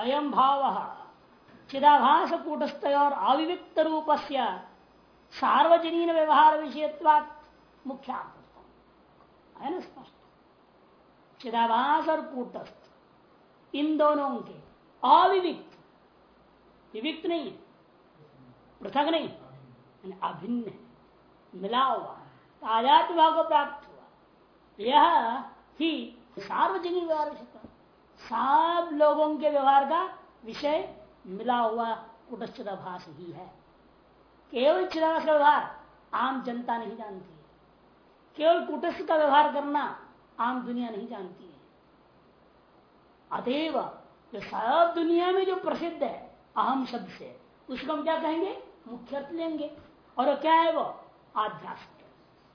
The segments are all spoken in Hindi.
अयम भाव। चिदाभास कूटस्थ और अविविक्त रूप से सार्वजनीन व्यवहार विषयत्वात् मुख्य है ना स्पष्ट चिदाभास और कूटस्थ इन दोनों के अविविक्त। विविक्त नहीं। है पृथक नहीं। अभिन्न। है मिला हुआ ताजात भाव को प्राप्त हुआ। यह ही सार्वजनिक व्यवहार विषय सब लोगों के व्यवहार का विषय मिला हुआ कुटस्थभास ही है। केवल चिदाभास का व्यवहार आम जनता नहीं जानती केवल कुटस्थ का व्यवहार करना आम दुनिया नहीं जानती है। अतएव जो सब दुनिया में जो प्रसिद्ध है, अहम शब्द से, उसको हम क्या कहेंगे? मुख्य लेंगे। और क्या है वो? आध्यास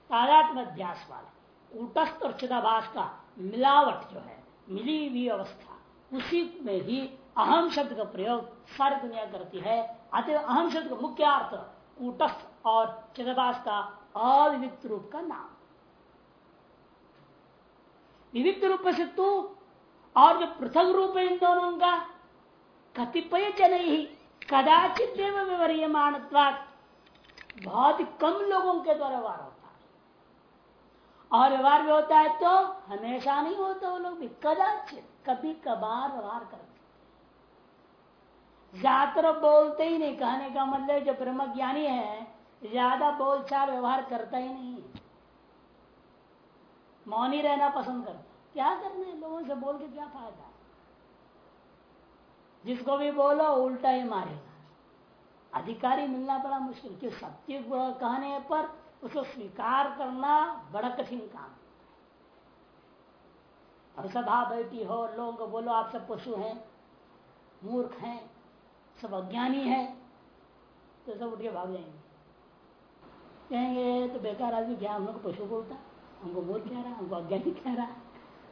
तादात्म अध्यास वाला। कूटस्थ और चिदाभास का मिलावट जो है मिली हुई अवस्था। उसी में ही अहम शब्द का प्रयोग सारी दुनिया करती है। अतः अहम शब्द का मुख्य अर्थ कूटस्थ और चिदाभास का अविविक्त रूप का नाम। विविक्त रूप से तू और जो पृथक रूप है इन दोनों का कतिपय जन ही कदाचित व्यवहारियमान बहुत कम लोगों के द्वारा है। और व्यवहार भी होता है तो हमेशा नहीं होता वो लोग भी। कदाचित, कभी कभार व्यवहार करते ज़्यादातर बोलते ही नहीं, कहने का मतलब जो ब्रह्म ज्ञानी है, ज़्यादा बोलचाल व्यवहार करता ही नहीं मौन ही रहना पसंद करता क्या करना है? लोगों से बोल के क्या फ़ायदा? जिसको भी बोलो, उल्टा ही मारेगा। अधिकारी मिलना बड़ा मुश्किल क्यों सत्य कहने पर उसको स्वीकार करना बड़ा कठिन काम और सभा बैठी हो, लोगों को बोलो, आप सब पशु हैं, मूर्ख हैं, सब अज्ञानी हैं तो सब उठ के भाग जाएँगे। कहेंगे तो बेकार आदमी, क्या हम लोग पशु बोलता हमको बोल कह रहा? हमको अज्ञानी कह रहा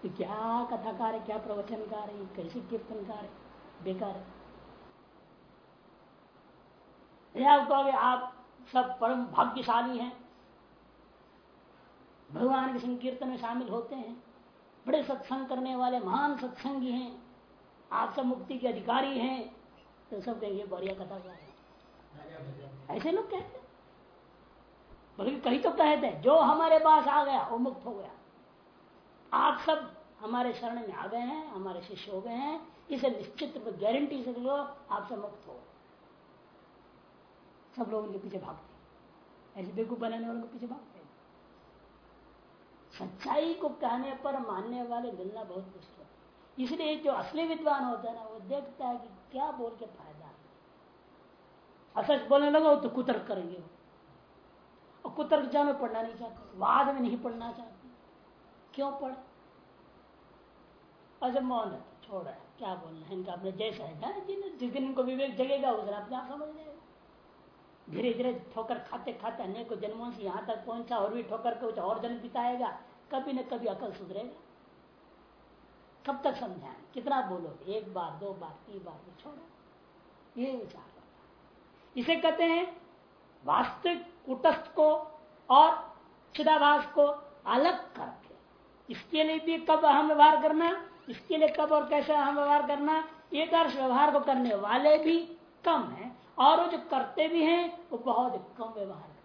तो क्या कथाकार है, क्या प्रवचनकार है, कैसे कीर्तनकार है? बेकार है। कहोगे आप सब परम भाग्यशाली हैं। भगवान के संकीर्तन में शामिल होते हैं। बड़े सत्संग करने वाले महान सत्संगी हैं। आप सब मुक्ति के अधिकारी हैं। तो सब कहेंगे, बढ़िया कथा का है। ऐसे लोग कहते बल्कि कहीं तो कहते हैं, जो हमारे पास आ गया, वो मुक्त हो गया। आप सब हमारे शरण में आ गए हैं, हमारे शिष्य हो गए हैं। इसे निश्चित रूप गारंटी से लो आपसे मुक्त हो। सब लोग उनके पीछे भागते ऐसे बेकूफ बनाने वालों के पीछे भागते सच्चाई को कहने पर मानने वाले मिलना बहुत मुश्किल है। इसलिए जो असली विद्वान होता है ना, वो देखता है कि क्या बोल के फ़ायदा असच बोलने लगा तो कुतर्क करेंगे और कुतर्क जा में पढ़ना नहीं चाहते, वाद में नहीं पढ़ना चाहते। क्यों पढ़े? अच्छा मौन है छोड़ है, क्या बोलना है? इनका अपने जैसा है जिस दिन इनको विवेक जगेगा, उस दिन अपने आप समझ लेगा। धीरे धीरे ठोकर खाते खाते अनेक जन्मों से यहाँ तक पहुँचा और भी ठोकर कुछ और जन्म बिताएगा। कभी न कभी अकल सुधरेगा। कब तक समझाएँ? कितना बोलो? एक बार, दो बार, तीन बार छोड़ो। ये विचार इसे कहते हैं वास्तविक कुटस्थ को और चिदाभास को अलग करके। इसके लिए भी कब हम व्यवहार करना, इसके लिए कब और कैसे हम व्यवहार करना, एक अर्थ व्यवहार को करने वाले भी कम है और वो जो करते भी हैं, वो बहुत कम व्यवहार करते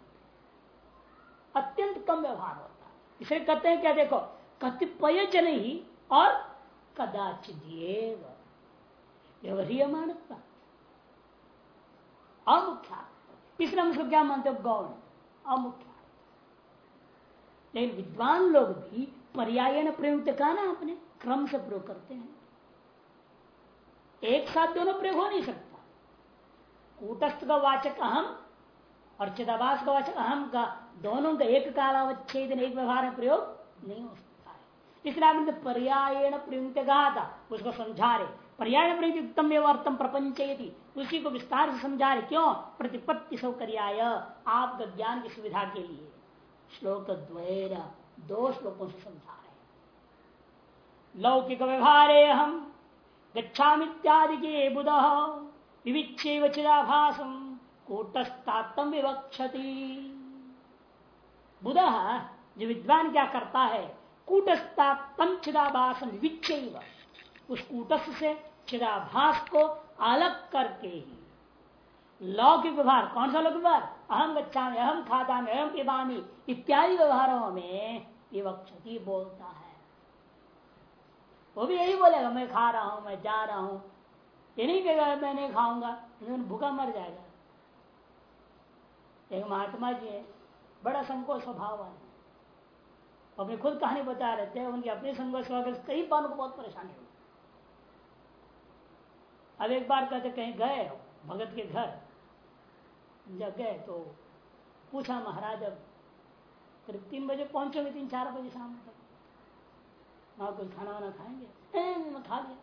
अत्यंत कम व्यवहार होता इसे कहते हैं क्या देखो? कतिपय जन ही और कदाचित व्यवहारियमानता अमुख्या इसलिए हम उसको क्या मानते हो? गौण। अमुख्या लेकिन विद्वान लोग भी पर्याय प्रयुक्त का ना अपने? क्रम से प्रयोग करते हैं। एक साथ दोनों प्रयोग हो नहीं सकता। कूटस्थ का वाचक अहम और चिदाभास का वाचक अहम का, दोनों का एक कालावच्छेद एक व्यवहार में प्रयोग नहीं हो सकता है। इसलिए आपने पर्यायण प्रयुक्त कहा था उसको समझा रहे पर्याय प्रयुक्तम अर्थम प्रपंच उसी को विस्तार से समझा रहे क्यों? प्रतिपत्ति सौकर्याय, आपका ज्ञान की सुविधा के लिए। श्लोक द्वैर, दो श्लोकों से समझा रहे लौकिक व्यवहारे हम गच्छामित्यादि के बुध विविच्छे चिदाभासम। कूटस्थात्म विवक्षति। बुध जो विद्वान क्या करता है, कूटस्थात्म चिदाभासम विविच्छे उस कूटस्थ से छिदाभास को अलग करके ही। लौकिक व्यवहार, कौन सा लौकिक व्यवहार? अहम गच्छा में अहम खाता में अहम पिबामी, इत्यादि व्यवहारों में विवक्षति बोलता है। वो भी यही बोलेगा, मैं खा रहा हूँ, मैं जा रहा हूँ। ये नहीं कहेगा, मैं नहीं खाऊँगा भूखा मर जाएगा। एक महात्मा जी है, बड़ा संकोच स्वभाव है अपनी खुद कहानी बता रहे थे, उनके अपने स्वभाव कई बार को बहुत परेशानी हुई। अब एक बार कहते, कहीं गए भगत के घर? जब गए तो पूछा, महाराज, अब करीब तीन बजे पहुंचोगे, तीन चार बजे शाम तक? वहाँ कुछ खाना वाना खाएँगे? खा लिया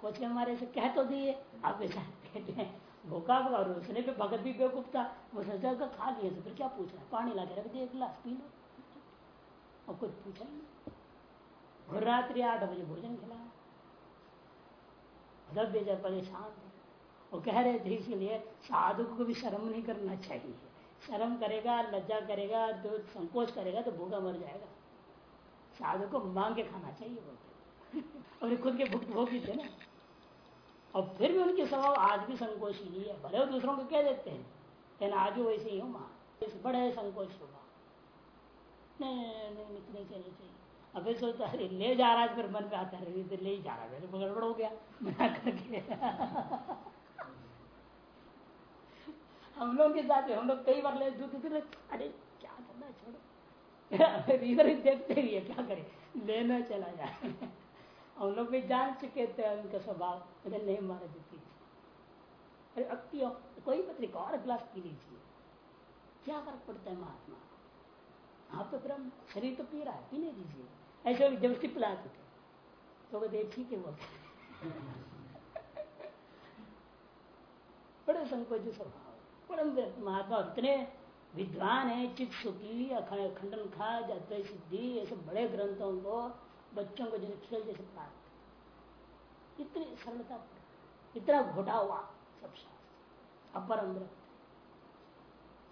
कुछ हमारे से कह तो दिए, आप कहते हैं। भूखा और उसने भी भगत भी बेवकूफ़ था। वो सोचा खा लिए तो फिर क्या पूछ रहा है? पानी ला के रख दिया एक गिलास पी लो। और कुछ पूछा ही? नहीं रात्रि आठ बजे भोजन खिलाया दब बेजा परेशान वो कह रहे थे, इसलिए साधु को भी शर्म नहीं करना चाहिए। शर्म करेगा, लज्जा करेगा तो संकोच करेगा तो भूखा मर जाएगा। साधु को मांग के खाना चाहिए बोलते। और खुद के भुक्त भोग थे ना। और फिर भी उनके स्वभाव आज भी संकोच ही। है भले वो दूसरों को कह देते हैं, लेकिन आज भी वैसे ही हो, माँ। बड़े संकोच स्वभाव नहीं नहीं नहीं चाहिए। अब फिर सोचता है ले जा रहा है, फिर मन में आता है इधर ले ही जा रहा है गड़बड़ हो गया। मना करके। हम लोग के साथ हम लोग कई बार ले दूध अरे, क्या करना छोड़ो। इधर ही देखते ही है क्या करें। लेना चला जाए। हम लोग भी जान चुके थे उनका स्वभाव अरे नहीं मारा देती अरे, अब पियो कोई पत्रिका और गिलास पी लीजिए। क्या फ़र्क पड़ता है महात्मा आप तो ब्रह्म, शरीर तो पी रहा है, पीने दीजिए। ऐसे ज़बरदस्ती पिलाते थे तो कहते ठीक है बोलते बड़े संकोच स्वभाव परम महात्मा इतने विद्वान है चित सुखी खंडन खाज अद्वैत सिद्धि, ऐसे बड़े ग्रंथों को बच्चों को जैसे खेल जैसे प्राप्त इतनी सरलता इतना घोटा हुआ सब शास्त्र। अपरम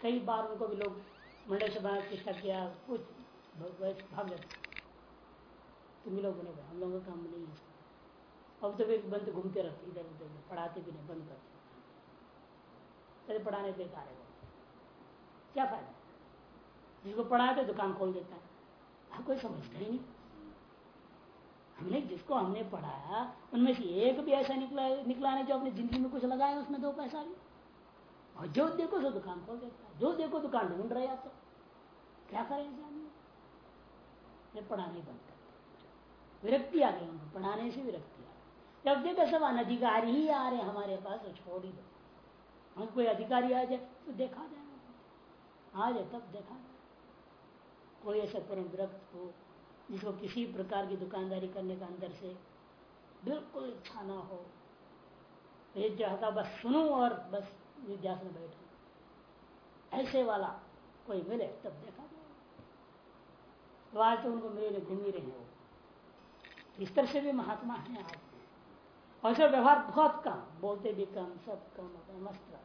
कई बार उनको भी लोग मंडल से बाहर चेष्टा किया, कुछ भाग जाते तुम लोग बोले हम लोगों का काम नहीं है। अब तो वे बंद घूमते रहते इधर उधर पढ़ाते भी नहीं, बंद करते तेरे पढ़ाने बेकार है। क्या फ़ायदा? जिसको पढ़ाते दुकान खोल देता है। हाँ कोई समझता ही नहीं। हमने जिसको हमने पढ़ाया, उनमें से एक भी ऐसा निकला निकला नहीं जो अपनी ज़िंदगी में कुछ लगाया, उसमें दो पैसा भी। और जो देखो सो दुकान खोल देता जो देखो दुकान ढूंढ रहे तो क्या करें पढ़ाने बंद कर विरक्ति आ गई उनको, पढ़ाने से विरक्ति आ गई। जब देखो सब अनधिकारी ही आ रहे हमारे पास तो छोड़ ही दो। हम कोई अधिकारी आ जाए तो देखा जाए। आ जाए, तब देखा कोई ऐसा परम विरक्त हो जिसको किसी प्रकार की दुकानदारी करने का अंदर से बिल्कुल इच्छा ना हो। ये चाहता बस सुनू और बस विद्यास में बैठू। ऐसे वाला कोई मिले तब देखा जाए। तो आज तो उनको मिले घूम ही रहे हो। इस तरह से भी महात्मा है आज। और सब व्यवहार बहुत कम, बोलते भी कम, सब कम मस्त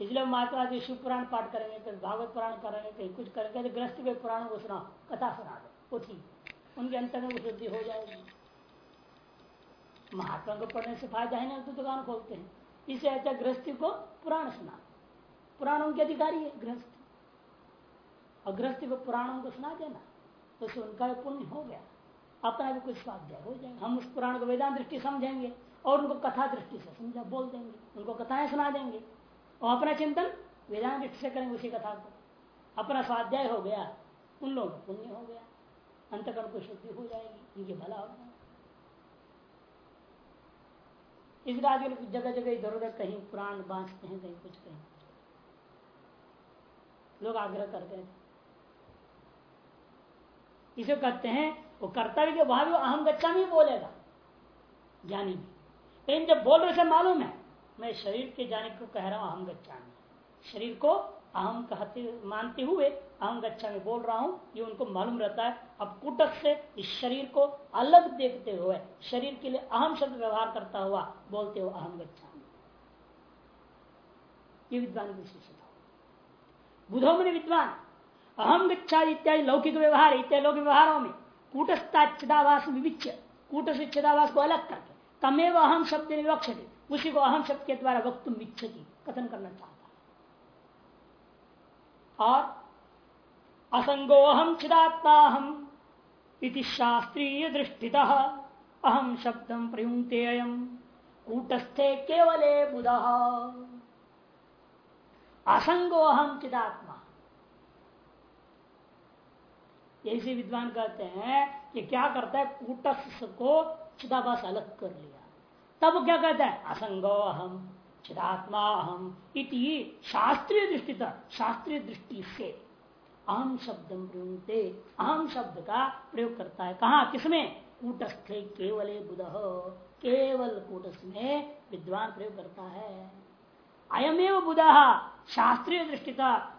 इसलिए महात्मा जी शिव पुराण पाठ करेंगे कहीं भागवत पुराण करेंगे कहीं कुछ करेंगे तो ग्रस्त के पुराण को सुना कथा सुना दो वो ठीक उनके अंतर में शुद्धि हो जाएगी। महात्मा को पढ़ने से फ़ायदा है ना तो दुकान खोलते हैं। इसे अच्छा गृहस्थी को पुराण सुना। पुराण उनके अधिकारी है, गृहस्थ। और गृहस्थी को पुराणों को सुना देना तो उनका पुण्य हो गया। अपना भी कुछ स्वाध्याय हो जाएगा। हम उस पुराण को वेदांत दृष्टि समझेंगे और उनको कथा दृष्टि से समझा, बोल देंगे। उनको कथाएँ सुना देंगे। और अपना चिंतन वेदांत दृष्टि से करेंगे उसी कथा को। अपना स्वाध्याय हो गया, उन लोगों का पुण्य हो गया। अंतकरण को शुद्धि हो जाएगी, इनके भला हो इस राज्य जगह जगह इधर उधर कहीं पुराण बांचते हैं कहीं कुछ, कहीं लोग आग्रह करते हैं। इसे कहते हैं, वो कर्तव्य के वहाँ भी अहम गच्चा में बोलेगा, ज्ञानी भी। लेकिन जब बोल रहे से मालूम है, मैं शरीर के जाने को कह रहा हूँ, अहम गच्चा में। शरीर को अहम कहते, मानते हुए अहम गच्छा में बोल रहा हूँ, ये उनको मालूम रहता है। अब कुटक से इस शरीर को अलग देखते हुए, शरीर के लिए अहम शब्द व्यवहार करता हुआ बोलते हो अहम गच्छा ये विद्वान विशेषता बुधो में विद्वान, अहम गच्छा इत्यादि लौकिक व्यवहार, इत्यादि लौकिक व्यवहारों में कूटस्थाचिदावास विविच कूट से चिदावास को अलग करके, तमेव अहम शब्द विवक्षति उसी को अहम शब्द के द्वारा वक्त इच्छति, कथन करना चाहता और असंगोहम चिदात्मा हम इति शास्त्रीय दृष्टित अहम शब्दम प्रयुक्ते अयम। कूटस्थे केवले बुध। असंगो अहम चिदात्मा। ऐसे विद्वान कहते हैं कि क्या करता है, कूटस्थ को चिदाभास अलग कर लिया। तब क्या कहता है? असंगो अहम चिदात्मा अहम इति शास्त्रीय दृष्टि शास्त्रीय दृष्टि से अहम शब्द प्रयुक्ते अहम शब्द का प्रयोग करता है। कहा? किसमें? कूटस्थ केवल बुध, केवल कूटस्थ में विद्वान प्रयोग करता है। अयमेव बुध शास्त्रीय दृष्टि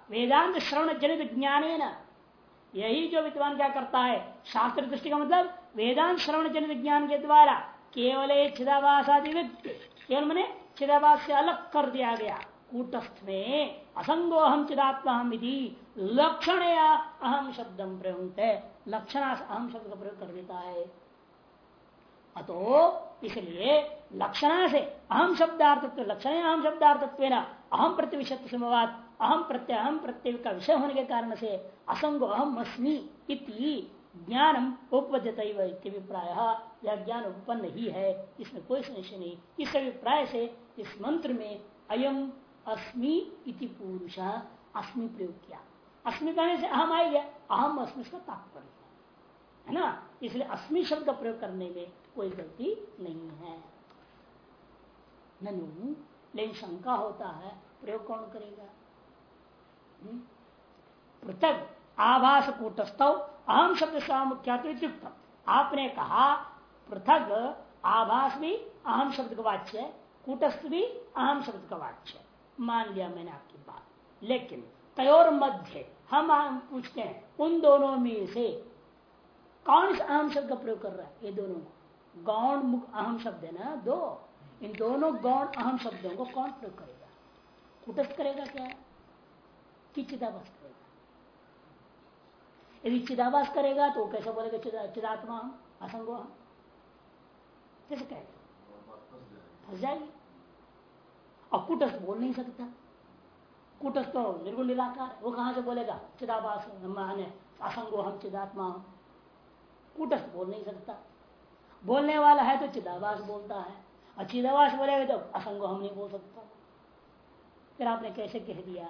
वेदांत श्रवण जनित ज्ञान यही जो विद्वान क्या करता है? शास्त्र दृष्टि का मतलब वेदांत श्रवण जनित ज्ञान के द्वारा केवल चिदावास आदि व्यक्ति, केवल मैंने चिदावास से अलग कर दिया गया। कूटस्थ में असंगो अहम चिदात्मा हम लक्षण या अहम शब्द प्रयुक्त है लक्षण अहम शब्द का प्रयोग कर देता है। अतो इसलिए लक्षणा से अहम शब्दार्थत्व लक्षण अहम शब्दार्थत्व अहम प्रतिविशत समवाद अहम प्रत्यय अहम प्रत्यय का विषय होने के कारण से असंग अहम अस्मी इति ज्ञानम उपजत अभिप्राय यह ज्ञान उत्पन्न ही है, इसमें कोई संशय नहीं। इस अभिप्राय से इस मंत्र में अयम अस्मि इति पुरुष, अस्मि प्रयोग किया। अस्मि कहने से अहम आई गया। अहम अस्मि का तात्पर्य है। ना? इसलिए अस्मि शब्द का प्रयोग करने में कोई गलती नहीं है। ननु, लेकिन शंका होता है, प्रयोग कौन करेगा? हम्म? पृथक, आभास कूटस्थ, अहम शब्द सामुख्यात आपने कहा, पृथक, आभास भी अहम शब्द का वाच्य कूटस्थ भी अहम शब्द का वाच्य मान लिया मैंने आपकी बात। लेकिन तयोर मध्य हम पूछते हैं उन दोनों में से कौन इस अहम शब्द का प्रयोग कर रहा है? ये दोनों। गौण मुख अहम शब्द है ना? दो। इन दोनों गौण अहम शब्दों को कौन प्रयोग करेगा? कुटस्थ करेगा क्या? कि चिदाभास करेगा। यदि चिदाभास करेगा तो कैसे बोलेगा? चिदा, चिदात्मा हम असंगो हम कैसे कहेगा? फंस जाएगी। और कुटस्थ बोल नहीं सकता। कुटस्थ तो निर्गुण निराकार वो कहाँ से बोलेगा? चिदाभास माने असंगो हम चिदात्मा कुटस्थ बोल नहीं सकता। बोलने वाला है तो चिदाभास बोलता है। और चिदाभास बोलेगा तो असंगो हम नहीं बोल सकता। फिर आपने कैसे कह दिया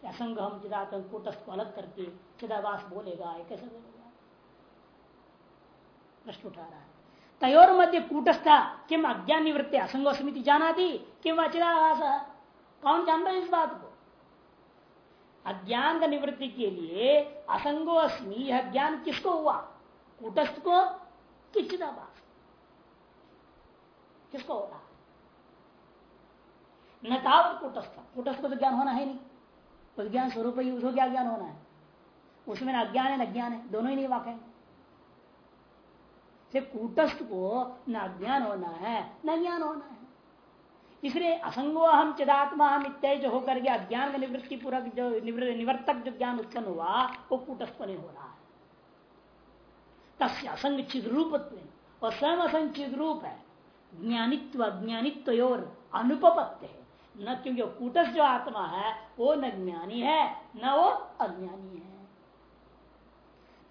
कि असंग हम चिदात्म कूटस्थ को अलग करके चिदावास बोलेगा कैसे बोलेगा? प्रश्न उठा रहा है। तयोर मध्य कूटस्था किम अज्ञान निवृत्ति असंगो समिति जाना थी किम कौन जानता है इस बात को? अज्ञान का निवृत्ति के लिए असंगो अस्मी यह ज्ञान किसको हुआ? कूटस्थ को कि किसको हो रहा न तावत कूटस्थ। कूटस्थ को तो ज्ञान होना है नहीं। उस ज्ञान स्वरूप ही, उसको क्या ज्ञान होना है? उसमें न अज्ञान है, न ज्ञान है। दोनों ही नहीं वाक़ सिर्फ़ कूटस्थ को न अज्ञान होना है न ज्ञान होना है। इसलिए असंगो हम चिदात्मा हम इत्यादि जो होकर के अज्ञान का निवृत्ति पूर्वक जो निवर्तक जो ज्ञान उत्पन्न हुआ, वो कूटस्थ नहीं हो रहा है। तस्य असंग चिद रूप और स्वयं असंग चिद रूप है। ज्ञानित्व अज्ञानित्व और अनुपत्य है। न क्योंकि कूटस जो आत्मा है, वो न ज्ञानी है, न वो अज्ञानी है।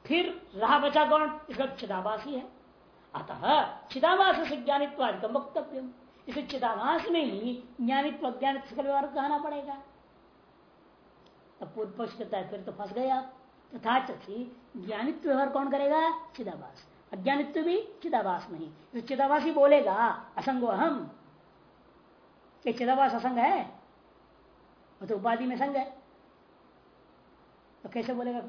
फिर रहा बचा कौन? इसका चिदाभासी है। अतः चिदाभास से ज्ञानित्व वक्तव्य इसे चिदाभास में ही ज्ञानित्व अज्ञानित्व का व्यवहार कहना पड़ेगा। तब पूर्व पक्ष कहता है, फिर तो फंस गए आप। तथा चक्षी ज्ञानित्व व्यवहार कौन करेगा? चिदाभास। अज्ञानित्व भी चिदाभास नहीं चिदाभास ही बोलेगा, असंगो हम ये चिदाभास असंग है? वो तो उपाधि में संग है। तो कैसे बोलेगा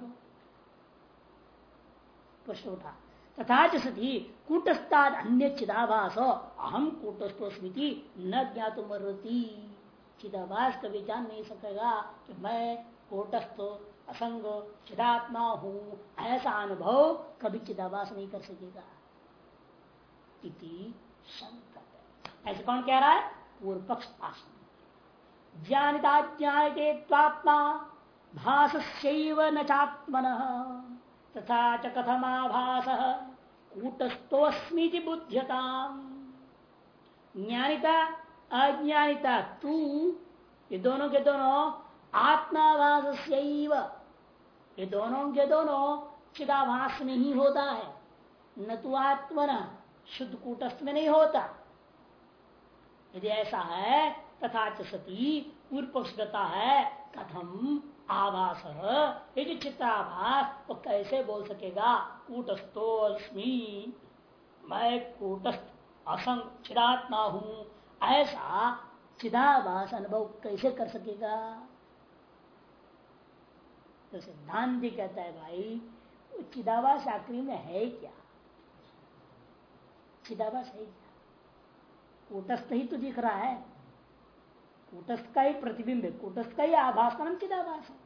प्रश्न उठा। तथा सती कूटस्थाद अन्य चिदाभास अहम कूटस्थो स्मृति न ज्ञातुमरती चिदाभास कभी जान नहीं सकेगा कि मैं कूटस्थ असंग चिदात्मा हूँ ऐसा अनुभव कभी चिदाभास नहीं कर सकेगा इति ऐसे कौन कह रहा है? पूर्व पक्ष आसन। ज्ञानिता ज्ञाते त्वात्मा भाष न चात्मन। तथा च कथमाभास कूटस्थोस्मी बुद्ध्यता ज्ञानिता, अज्ञानिता तू ये दोनों के दोनों आत्मावास ये दोनों के दोनों चिदाभास में ही होता है। न तो आत्मना शुद्ध कूटस्थ में नहीं होता। यदि ऐसा है, तथा सती पूर्व पक्ष है, कथम आभास ये जो चित्राभास वो कैसे बोल सकेगा? कूटस्थो अस्मी मैं कूटस्थ, असंग, चिदात्मा हूँ। ऐसा चिदाभास अनुभव कैसे कर सकेगा? तो सिद्धांत कहता है, भाई चिदाभास आखिरी में है क्या? चिदाभास है क्या? कूटस्थ ही तो दिख रहा है। कूटस्थ का ही प्रतिबिंब है कूटस्थ का ही आभास का नाम चिदाभास है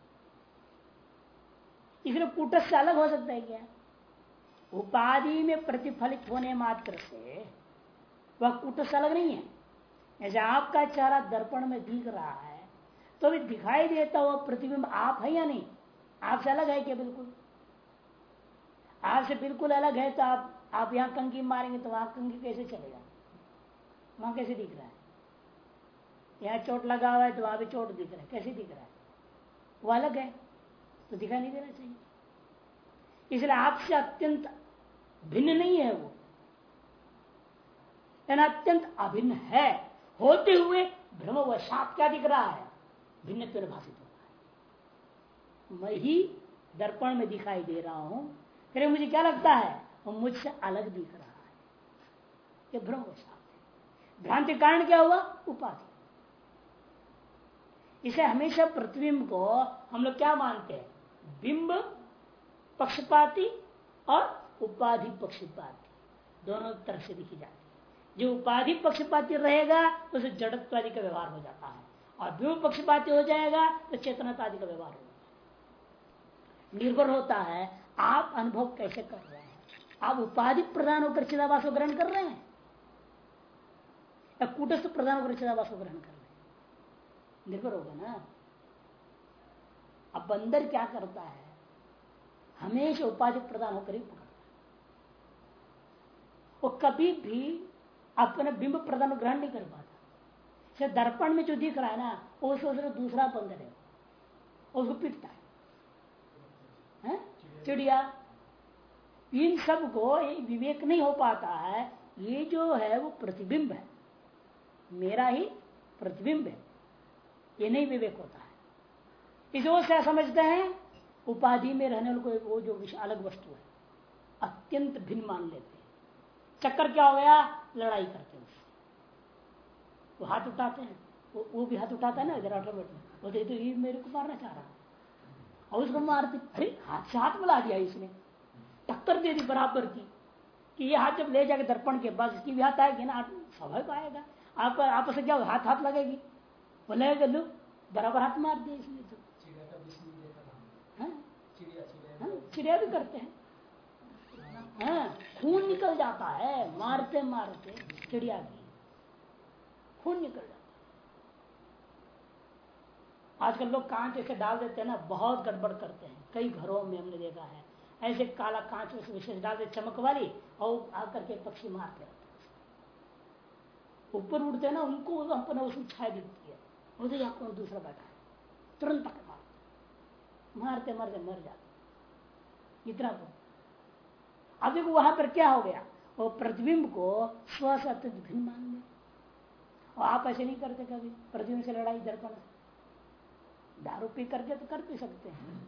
इसलिए कूटस्थ से अलग हो सकता है क्या? उपाधि में प्रतिफलित होने मात्र से वह कूटस्थ अलग नहीं है। जैसे आपका चेहरा दर्पण में दिख रहा है तो भी दिखाई देता हुआ प्रतिबिंब आप है या नहीं? आपसे अलग है क्या बिल्कुल? आपसे बिल्कुल अलग है तो आप आप यहाँ कंकी मारेंगे तो वहाँ कंकी कैसे चलेगा? वहाँ कैसे दिख रहा है? यहाँ चोट लगा हुआ है तो वहाँ भी चोट दिख रहा है। कैसे दिख रहा है? वो अलग है। तो दिखाई नहीं देना चाहिए। इसलिए आपसे अत्यंत भिन्न नहीं है वो। अत्यंत अभिन्न है। होते हुए भ्रम वशात क्या दिख रहा है? भिन्न भाषित होता है। मैं ही दर्पण में दिखाई दे रहा हूँ। फिर मुझे क्या लगता है? वो मुझसे अलग दिख रहा है। ये भ्रम वशात है। भ्रांति कारण क्या हुआ? उपाधि। इसे हमेशा प्रतिबिंब को हम लोग क्या मानते हैं? बिंब, पक्षपाती और उपाधि पक्षपाती। दोनों तरह से दिखी जाती है। जो उपाधि पक्षपाती रहेगा तो उसे जड़त्वादि का व्यवहार हो जाता है। और बिंब पक्षपाती हो जाएगा तो चेतनतादि का व्यवहार हो जाता है। निर्भर होता है, आप अनुभव कैसे कर रहे हैं? आप उपाधि प्रदान होकर चिदावास को ग्रहण कर रहे हैं? या कूटस्थ प्रदान होकर चिदावास को ग्रहण कर रहे हैं? निर्भर होगा ना। अब बंदर क्या करता है? हमेशा उपाधि प्रदान होकर ही पकड़ता है। वो कभी भी अपने बिंब प्रदान ग्रहण नहीं कर पाता। दर्पण में जो दिख रहा है ना वो सोच रहे दूसरा बंदर है। उसको पीटता है, है? चिड़िया। इन सबको विवेक नहीं हो पाता है। ये जो है वो प्रतिबिंब है। मेरा ही प्रतिबिंब है। ये नहीं विवेक होता है। इस ओर से समझते हैं उपाधि में रहने वाले वो जो अलग वस्तु है अत्यंत भिन्न मान लेते हैं। चक्कर क्या हो गया? लड़ाई करते हैं उससे। वो हाथ उठाते हैं। वो, वो भी हाथ उठाता है ना इधर ऑटोमेटिक वो तो ये मेरे को मारना चाह रहा और उसको मारते अरे हाथ से हाथ मिला दिया इसने। टक्कर दे दी बराबर की कि ये हाथ जब ले जाके दर्पण के पास इसकी भी हाथ आएगी ना स्वाभाविक आएगा। आप आपस क्या हाथ हाथ लगेगी? वो लगेगा बराबर हाथ मार दिया इसने तो चिड़िया भी करते हैं हाँ, खून निकल जाता है मारते मारते चिड़िया की खून निकल जाता है आजकल लोग कांच ऐसे डाल देते हैं ना बहुत गड़बड़ करते हैं कई घरों में हमने देखा है ऐसे काला कांच उस विशेष डाल दे चमक वाली और आकर के पक्षी मारते ऊपर उड़ते ना उनको अपने उसमें छाया दिखती उधर यहाँ कौन दूसरा बैठा है। तुरंत पकड़ मारते मारते मर जाते। इतना तो। अब देखो वहाँ पर क्या हो गया? वो प्रतिबिंब को स्व भिन्न मान लिया और आप ऐसे नहीं करते कभी। प्रतिबिंब से लड़ाई दर्पण दारू पी करके तो कर भी सकते हैं।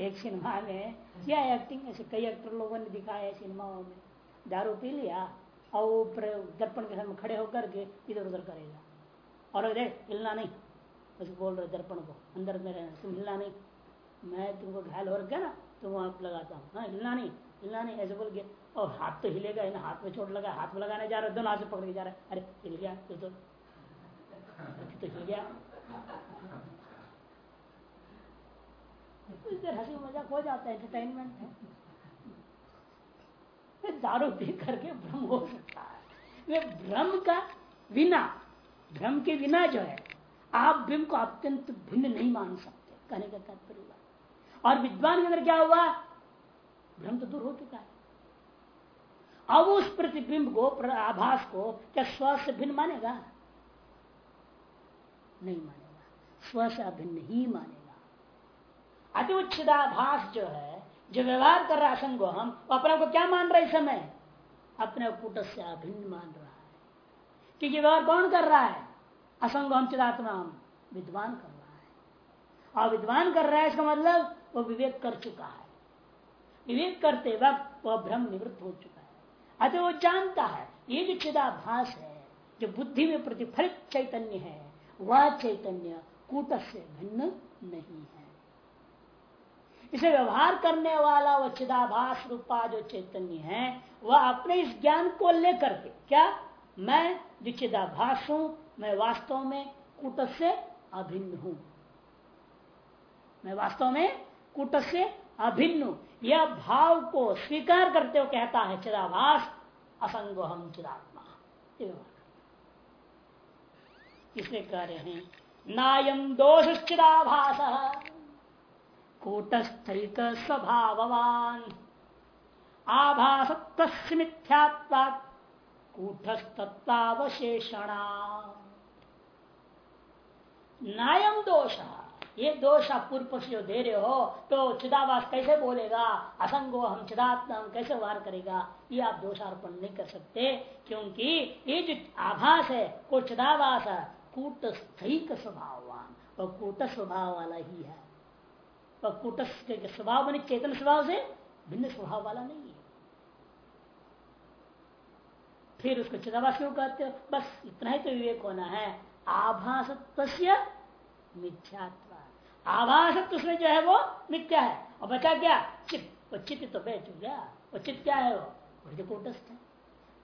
एक सिनेमा में क्या एक्टिंग ऐसे कई एक्टर लोगों ने दिखाया है सिनेमाओं में। दारू पी लिया और वो दर्पण के सामने खड़े होकर के इधर उधर करेगा। और अरे हिलना नहीं। उसको बोल रहे दर्पण को अंदर में रहना तुम हिलना नहीं। मैं तुमको घायल हो रखा ना तो वहाँ लगाता हूँ। हाँ हिलना नहीं हिलना नहीं ऐसे बोल के। और हाथ तो हिलेगा ना हाथ में चोट लगा हाथ में लगाने जा रहा है दोनों हाथ से पकड़ के जा रहा है। अरे हिल गया तो, तो, तो हिल गया। इधर हँसी मज़ाक हो जाता है एंटरटेनमेंट है। दारू पी करके भ्रम हो सकता है। भ्रम का बिना भ्रम के बिना जो है, आप भ्रम को अत्यंत भिन्न नहीं मान सकते, कहने का तात्पर्य और विद्वान के अंदर क्या हुआ? भ्रम तो दूर हो चुका है। अब उस प्रतिबिंब को, आभास को क्या स्व से भिन्न मानेगा? नहीं मानेगा। स्व से अभिन्न ही मानेगा। अति उच्छिदाभास जो है, जो व्यवहार कर रहा असंग हम अपने को क्या मान रहे समय? अपने कूट से अभिन्न मान रहा क्योंकि व्यवहार कौन कर रहा है? असंग हम चिदात्मा विद्वान कर रहा है। और विद्वान कर रहा है, इसका मतलब वो विवेक कर चुका है। विवेक करते वक्त वह भ्रम निवृत्त हो चुका है। अतः वो जानता है, ये जो चिदाभास है, जो बुद्धि में प्रतिफलित चैतन्य है, वह चैतन्य कूट से भिन्न नहीं है। इसे व्यवहार करने वाला वह चिदाभास रूपा जो चैतन्य है, वह अपने इस ज्ञान को लेकर के, क्या? मैं जो चिदाभास हूँ मैं वास्तव में कूट से अभिन्न हूँ। मैं वास्तव में कूट से अभिन्न यह भाव को स्वीकार करते हुए कहता है, चिदाभास असंग हम चिदात्मा इसलिए कह रहे हैं? नायम दोष चिदाभास। कूटस्थक स्वभावान आभास मिथ्यात्वा कूटस्थत्वावशेषणा नायम दोष। ये दोष आप पूर्व पक्ष जो दे रहे हो तो चिदावास कैसे बोलेगा? असंगो हम चिदात्मा हम कैसे वार करेगा? ये आप दोषारोपण नहीं कर सकते, क्योंकि ये जो आभास है, वो चिदावास है। कूटस्थिक स्वभाववान। और कूट स्वभाव वाला ही है। और कूटस्थ स्वभाव बने चेतन स्वभाव से भिन्न स्वभाव वाला नहीं है। फिर उसको चिदावास क्यों कहते हो? बस इतना ही तो विवेक होना है। आभासत्व मिथ्यात्व। आभासत्व उसमें जो है वो मिथ्या है। और बचा क्या? चित्त वो चित्त तो बैठ गया। वो चित्त क्या है वो? वो कूटस्थ है।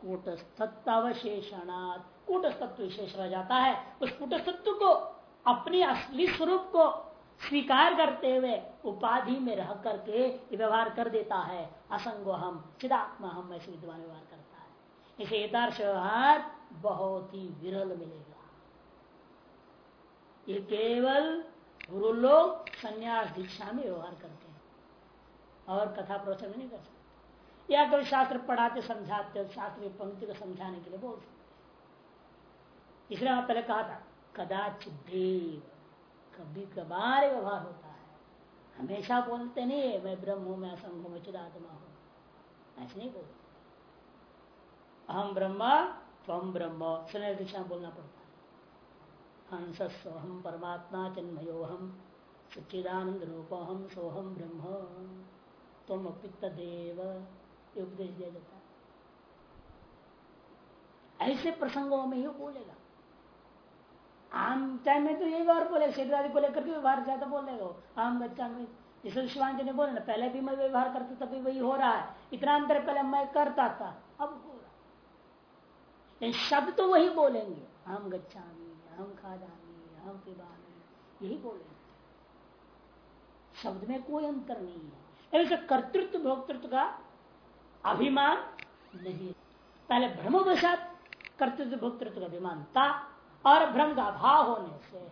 कूटस्थत्वशेषणात् कूटस्थत्व विशेष रह जाता है। उस कूटस्थत्व को अपनी असली स्वरूप को स्वीकार करते हुए उपाधि में रह करके व्यवहार कर देता है। असंगो हम चिदात्मा हम ऐसे विद्वान व्यवहार करता है। इसे यथार्थ व्यवहार बहुत ही विरल मिलेगा। ये केवल गुरु लोग संन्यास दीक्षा में व्यवहार करते हैं और कथा प्रवचन नहीं कर सकते। या कभी शास्त्र पढ़ाते, समझाते, शास्त्र की पंक्ति को समझाने के लिए बोल सकते इसलिए मैं पहले कहा था, कदाचित देव कभी कभार व्यवहार होता है। हमेशा बोलते नहीं मैं ब्रह्म हूँ, मैं असंग हूँ, मैं चिदात्मा हूँ। ऐसे नहीं बोलते। अहम ब्रह्म तम ब्रह्म। सुनय दीक्षा, बोलना पड़ता हंस सोहम परमात्मा, चिन्मयो हम सच्चिदानंद रूपोहम सोहम ब्रह्म। तुम अपित देव। उपदेश दिया जाता है। ऐसे प्रसंगों में ही बोलेगा। आम टाइम में तो यही बार बोले शरीर आदि को लेकर के व्यवहार ज़्यादा बोलेगा आम बच्चा में जैसे शिवांत ने बोले ना, पहले भी मैं व्यवहार करता तभी वही हो रहा है। इतना अंतर पहले मैं करता था। अब रहा शब्द तो वही बोलेंगे। हम गच्छा हम खादामी, हम पिबामी, यही बोलेंगे। शब्द में कोई अंतर नहीं है। ऐसे कर्तृत्व, भोक्तृत्व का अभिमान नहीं। पहले भ्रमवशात कर्तृत्व, भोक्तृत्व का अभिमान था और भ्रम का अभाव होने से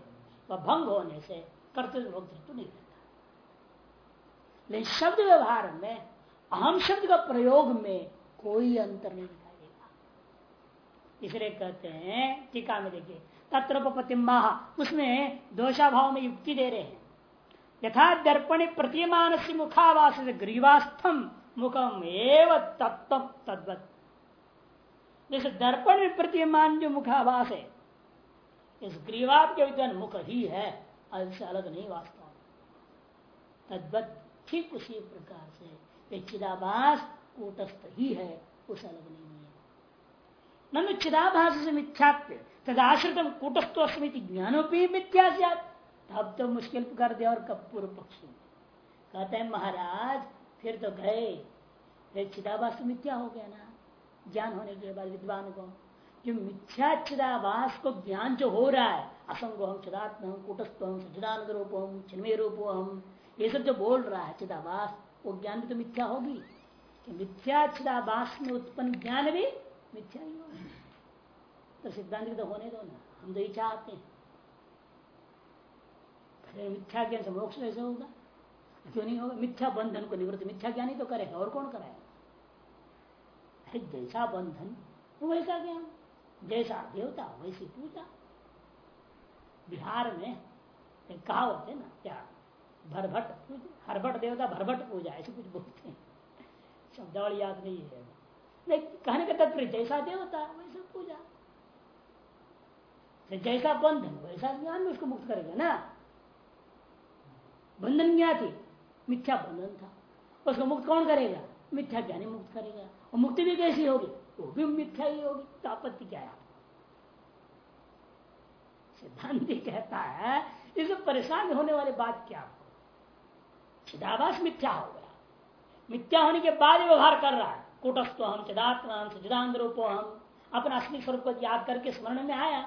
व भंग होने से कर्तृत्व, भोक्तृत्व नहीं रहता। लेकिन शब्द व्यवहार में, अहम शब्द का प्रयोग में कोई अंतर नहीं। इसलिए कहते हैं, टीका में देखिए तत्रोपतिमा उसमें दोषाभाव में युक्ति दे रहे हैं। यथा दर्पण प्रतिमान से मुखावास ग्रीवास्थम मुखम एव तत्व तद्वत। जैसे दर्पण में प्रतिमान जो मुखावास है, इस ग्रीवाद के विद्वान मुख ही है इससे अलग नहीं वास्तव। तद्वत ठीक उसी प्रकार से चिदाभास कूटस्थ ही है, उस अलग नहीं है। न चिदाभास से मिथ्यात्व तदाश्रितम ज्ञानोपी मिथ्या तब तो मुश्किल कर दिया और कब पूर्व पक्षी। कहते हैं, महाराज, फिर तो गए। फिर चिदाभास मिथ्या हो गया ना। ज्ञान होने के बाद विद्वान को। जो मिथ्या चिदाभास को ज्ञान जो हो रहा है, असंग हम चिदात्म हम, कूटस्थ हम सचिदानंद रूप हम, चिन्मय रूप हम, ये सब जो बोल रहा है चिदाभास, वो ज्ञान भी तो मिथ्या होगी। मिथ्या चिदाभास में उत्पन्न ज्ञान भी मिथ्या ही तो सिद्धांत तो होने दो ना। हम तो ही चाहते हैं। मिथ्या ज्ञान से मोक्ष कैसे होगा? क्यों नहीं होगा? मिथ्या बंधन को निवृत्त। मिथ्या ज्ञान ही तो करेगा और कौन कराएगा है जैसा बंधन वैसा ज्ञान। जैसा देवता, वैसी पूजा। बिहार में एक कहावत है ना, क्या? भरभट हरभट देवता भरभट पूजा, ऐसे कुछ बोलते हैं। शब्दावली याद नहीं है। कहने का तात्पर्य जैसा देवता वैसा पूजा। जैसा बंधन, वैसा ज्ञान में उसको मुक्त करेगा ना। बंधन क्या थी मिथ्या बंधन था। उसको मुक्त कौन करेगा? मिथ्या ज्ञानी मुक्त करेगा। और मुक्ति भी कैसी होगी? वो भी मिथ्या ही होगी। तो आपत्ति क्या है सिद्धांति कहता है, इसे परेशान होने वाली बात क्या आपको? चिदाभास मिथ्या हो गया। मिथ्या होने के बाद व्यवहार कर रहा है। कुटस्थ हम चिदात्मा सचिदांत रूपो हम अपना असली स्वरूप को याद करके स्मरण में आया।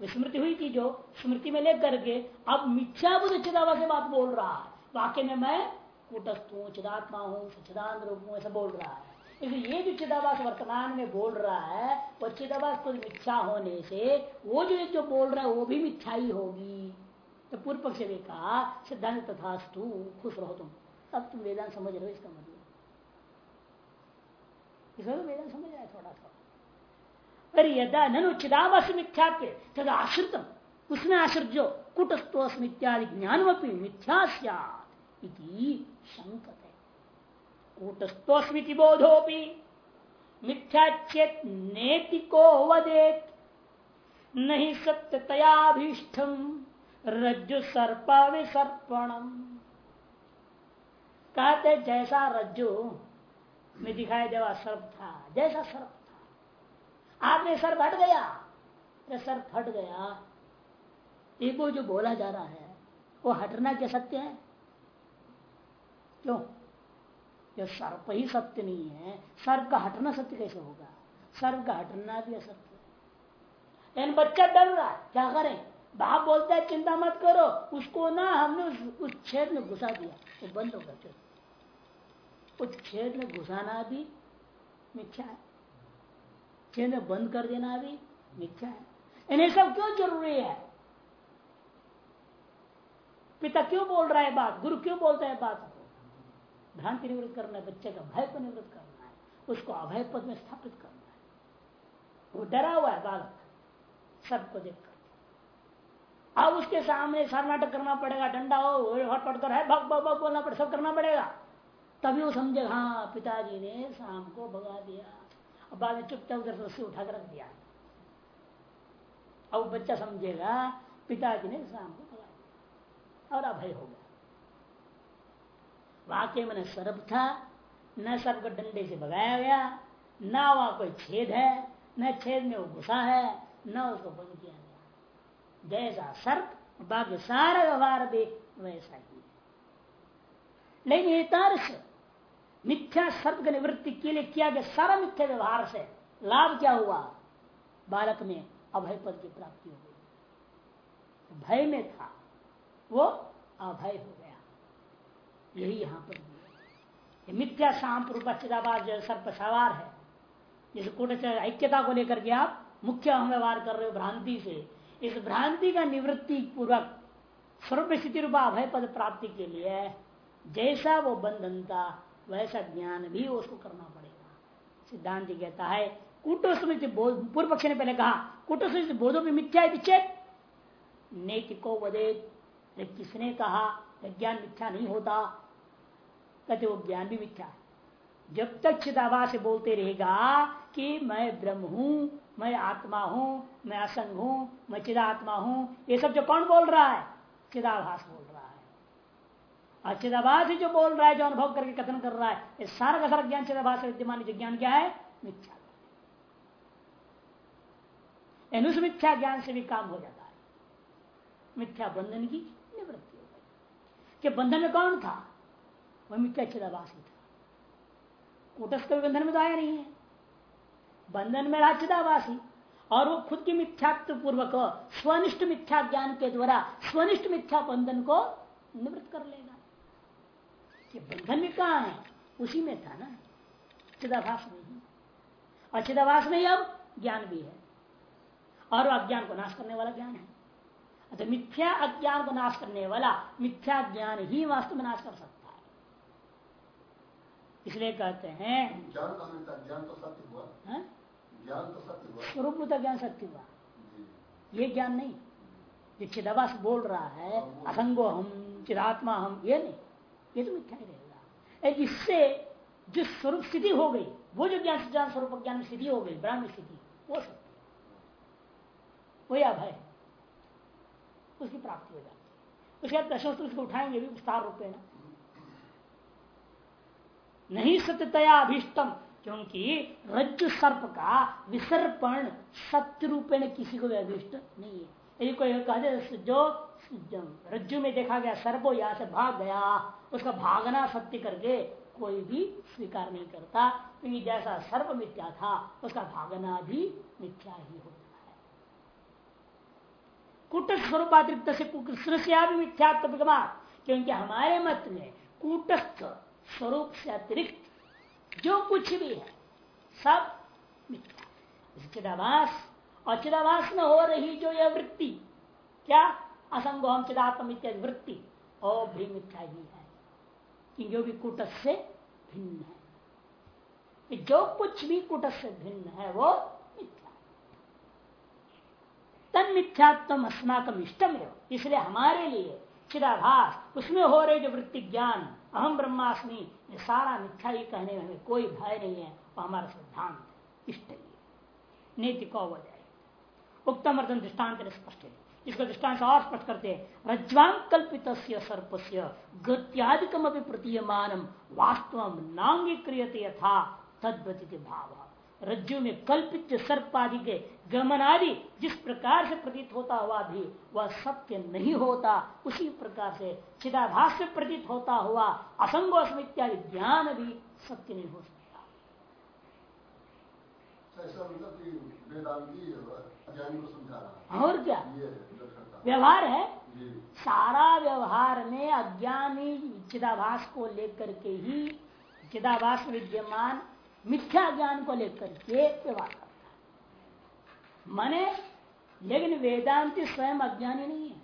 विस्मृति हुई थी जो स्मृति में लेकर के अब मिथ्या बुद्ध चिदावा से बात बोल रहा है। वाक्य में मैं कुटस्थ हूँ चिदात्मा हूँ सचिदांत रूप हूँ ऐसा बोल रहा है। इसलिए ये जो चिदावास वर्तमान में बोल रहा है, वो चिदावास खुद मिथ्या होने से वो जो जो बोल रहा है, वो भी मिथ्या ही होगी। तो पूर्व पक्ष ने कहा, सिद्धांत तथा खुश रहो तुम। अब तुम वेदांत समझ रहे हो इसका मतलब। इसका तो वेदांत समझ है थोड़ा थोड़ा पर यदा ननु चिदावास मिथ्यात्व तदा आश्रितम। उसमें आश्रित जो? कुटस्थोस्म इत्यादि ज्ञान मिथ्या शंकत है कूटस्थोस्मिति बोधोपि मिथ्याचेत नेतिको वदेत। नहीं सत्यतयाभीष्टम, रज्जु सर्प विसर्पणम कहते जैसा रज्जु में दिखाई देवा सर्प था जैसा सर्प था। आपने सर्प हट गया। तो सर्प हट गया। वो जो बोला जा रहा है वो हटना क्या सत्य है? क्यों? जो सर्प ही सत्य नहीं है। सर्प का हटना सत्य कैसे होगा? सर्प का हटना भी असत्य है। बच्चा डर रहा क्या करें? बाप बोलता है चिंता मत करो। उसको ना हमने उस, छेद में घुसा दिया। वो बंद होगा चलो छेद में घुसाना भी, मिथ्या है। छेद में बंद कर देना भी, मिथ्या है। इन्हें सब क्यों ज़रूरी है? पिता क्यों बोल रहा है बात? गुरु क्यों बोलता है बात को? भ्रांति निवृत्त करना है, बच्चे का भय को निवृत्त करना है, उसको अभय पद में स्थापित करना है। वो डरा हुआ है बालक, सबको देखकर। अब उसके सामने सार नाटक करना पड़ेगा, डंडा हो हट कर है भग भग भग, बोलना पड़ेगा सब करना पड़ेगा। तभी वो समझे हाँ पिताजी ने शाम को भगा दिया। अब बाद में चुपचाप उधर रस्सी उठाकर रख दिया। अब बच्चा समझेगा, पिताजी ने शाम को भगा दिया। और अभय हो गया। वाक्य मैंने सर्प था, न सर्प को डंडे से भगाया गया, न वहाँ कोई छेद है, न छेद में वो घुसा है, न उसको बंद किया गया। जैसा सर्प, बाकी सारा व्यवहार भी वैसा ही है। लेकिन मिथ्या सर्प की निवृत्ति के लिए किया गया सारा मिथ्या व्यवहार से लाभ क्या हुआ? बालक में अभय पद की प्राप्ति हो गई। भय में था। वो अभय हो गया। यही यहाँ पर भी मिथ्या शाम रूपाचिदाबाद जो सर्प सवार है। जिस कूट ऐक्यता को लेकर के आप मुख्य व्यवहार कर रहे हो भ्रांति से। इस भ्रांति का निवृत्ति पूर्वक स्वरूप स्थिति रूपा अभय पद प्राप्ति के लिए जैसा वो बंधन था वैसा ज्ञान भी उसको करना पड़ेगा। सिद्धांत कहता है कुटुस्मृति पूर्व पक्ष ने पहले कहा कुटुस्मृति बोधो भी मिथ्या है चेत नैतिको वदे किसने कहा ज्ञान मिथ्या नहीं होता। कहते वो ज्ञान भी मिथ्या है। जब तक चिदाभा से बोलते रहेगा कि मैं ब्रह्म हूँ, मैं आत्मा हूँ, मैं असंग हूँ, मैं चिदात्मा हूँ, ये सब जो कौन बोल रहा है? चिदाभास बोल ही जो बोल रहा है, जो अनुभव करके कथन कर रहा है, ये सारा का सारा ज्ञान चिदाभास विद्यमान जो ज्ञान क्या है? मिथ्या मिथ्या ज्ञान से भी काम हो जाता है। मिथ्या बंधन की निवृत्ति हो गई। कि बंधन में कौन था? वह मिथ्या चिदाभास ही था। कूटस्थ बंधन में तो आया नहीं है। बंधन में राजदावासी और वो खुद की मिथ्यात्व पूर्वक स्वनिष्ठ मिथ्या ज्ञान के द्वारा, स्वनिष्ठ मिथ्या बंधन को निवृत्त कर लेगा। कि बंधन में कहा है? उसी में था ना। चिदाभास में ही। और चिदाभास में ही अब ज्ञान भी है। और अज्ञान को नाश करने वाला ज्ञान है। तो मिथ्या अज्ञान को नाश करने वाला मिथ्या ज्ञान ही वास्तव में नाश कर सकता है। इसलिए कहते हैं ज्ञान तो तो सत्य हुआ। हाँ? ज्ञान तो सत्य हुआ। स्वरूप ज्ञान सत्य हुआ। ये ज्ञान नहीं। ये चिदावास बोल रहा है असंगो हम चिदात्मा हम ये नहीं। ये तो मिथ्या ही रहेगा इससे जो स्वरूप स्थिति हो गई, वो जो ज्ञान ज्ञान स्वरूप ज्ञान स्थिति हो गई, ब्राह्मण स्थिति वो सत्य वही अभय। है उसकी प्राप्ति हो जाती है। उसके बाद प्रश्न उसको उठाएँगे भी विस्तार रूप रूपेण नहीं सत्यतया अभिष्टम, क्योंकि रज्जु सर्प का विसर्पण सत्य रूपेण किसी को भी अभिष्ट नहीं है। यदि कोई कह दे, जो रज्जु में देखा गया सर्पो यहाँ से भाग गया, उसका भागना सत्य करके कोई भी स्वीकार नहीं करता। क्योंकि जैसा सर्प मिथ्या था, उसका भागना भी मिथ्या ही होता है। कुट स्वरूपातिरिक्त से कृष्ण से क्योंकि हमारे मत में कूटस्थ स्वरूप से अतिरिक्त जो कुछ भी है, सब मिथ्या चिदाभास, और चिदाभास में हो रही जो यह वृत्ति, क्या? असंगो हम चिदात्म इत्यादि वृत्ति भी मिथ्या ही है। क्योंकि भी कुटस से भिन्न है। जो कुछ भी कुटस से भिन्न है, वो मिथ्या तन मिथ्यात्म अस्माकम इष्टम इसलिए हमारे लिए चिदाभास, उसमें हो रहे जो वृत्ति ज्ञान अहम ब्रह्मास्मि, ये सारा मिथ्या ही कहने में हमें कोई भय नहीं है, वो हमारा सिद्धांत इष्ट नीति को हो जाए उत्तम अर्थ दृष्टांत स्पष्ट है इसको दृष्टांत और स्पष्ट करते हैं। रज्वांकल्पित सर्प से गत्यादिकम प्रतीयमान वास्तव नांगीक्रियते यथा तद्वती भाव। रज्जु में कल्पित सर्प आदि के गमन आदि जिस प्रकार से प्रतीत होता हुआ भी वह सत्य नहीं होता उसी प्रकार से चिदाभास से प्रतीत होता हुआ असंगोस्म इत्यादि ज्ञान भी सत्य नहीं हो सकता। मतलब और क्या? व्यवहार है? सारा व्यवहार में अज्ञानी चिदाभास को लेकर के ही चिदाभास विद्यमान मिथ्या ज्ञान को लेकर के व्यवहार करता है। माने लेकिन वेदांति स्वयं अज्ञानी नहीं है।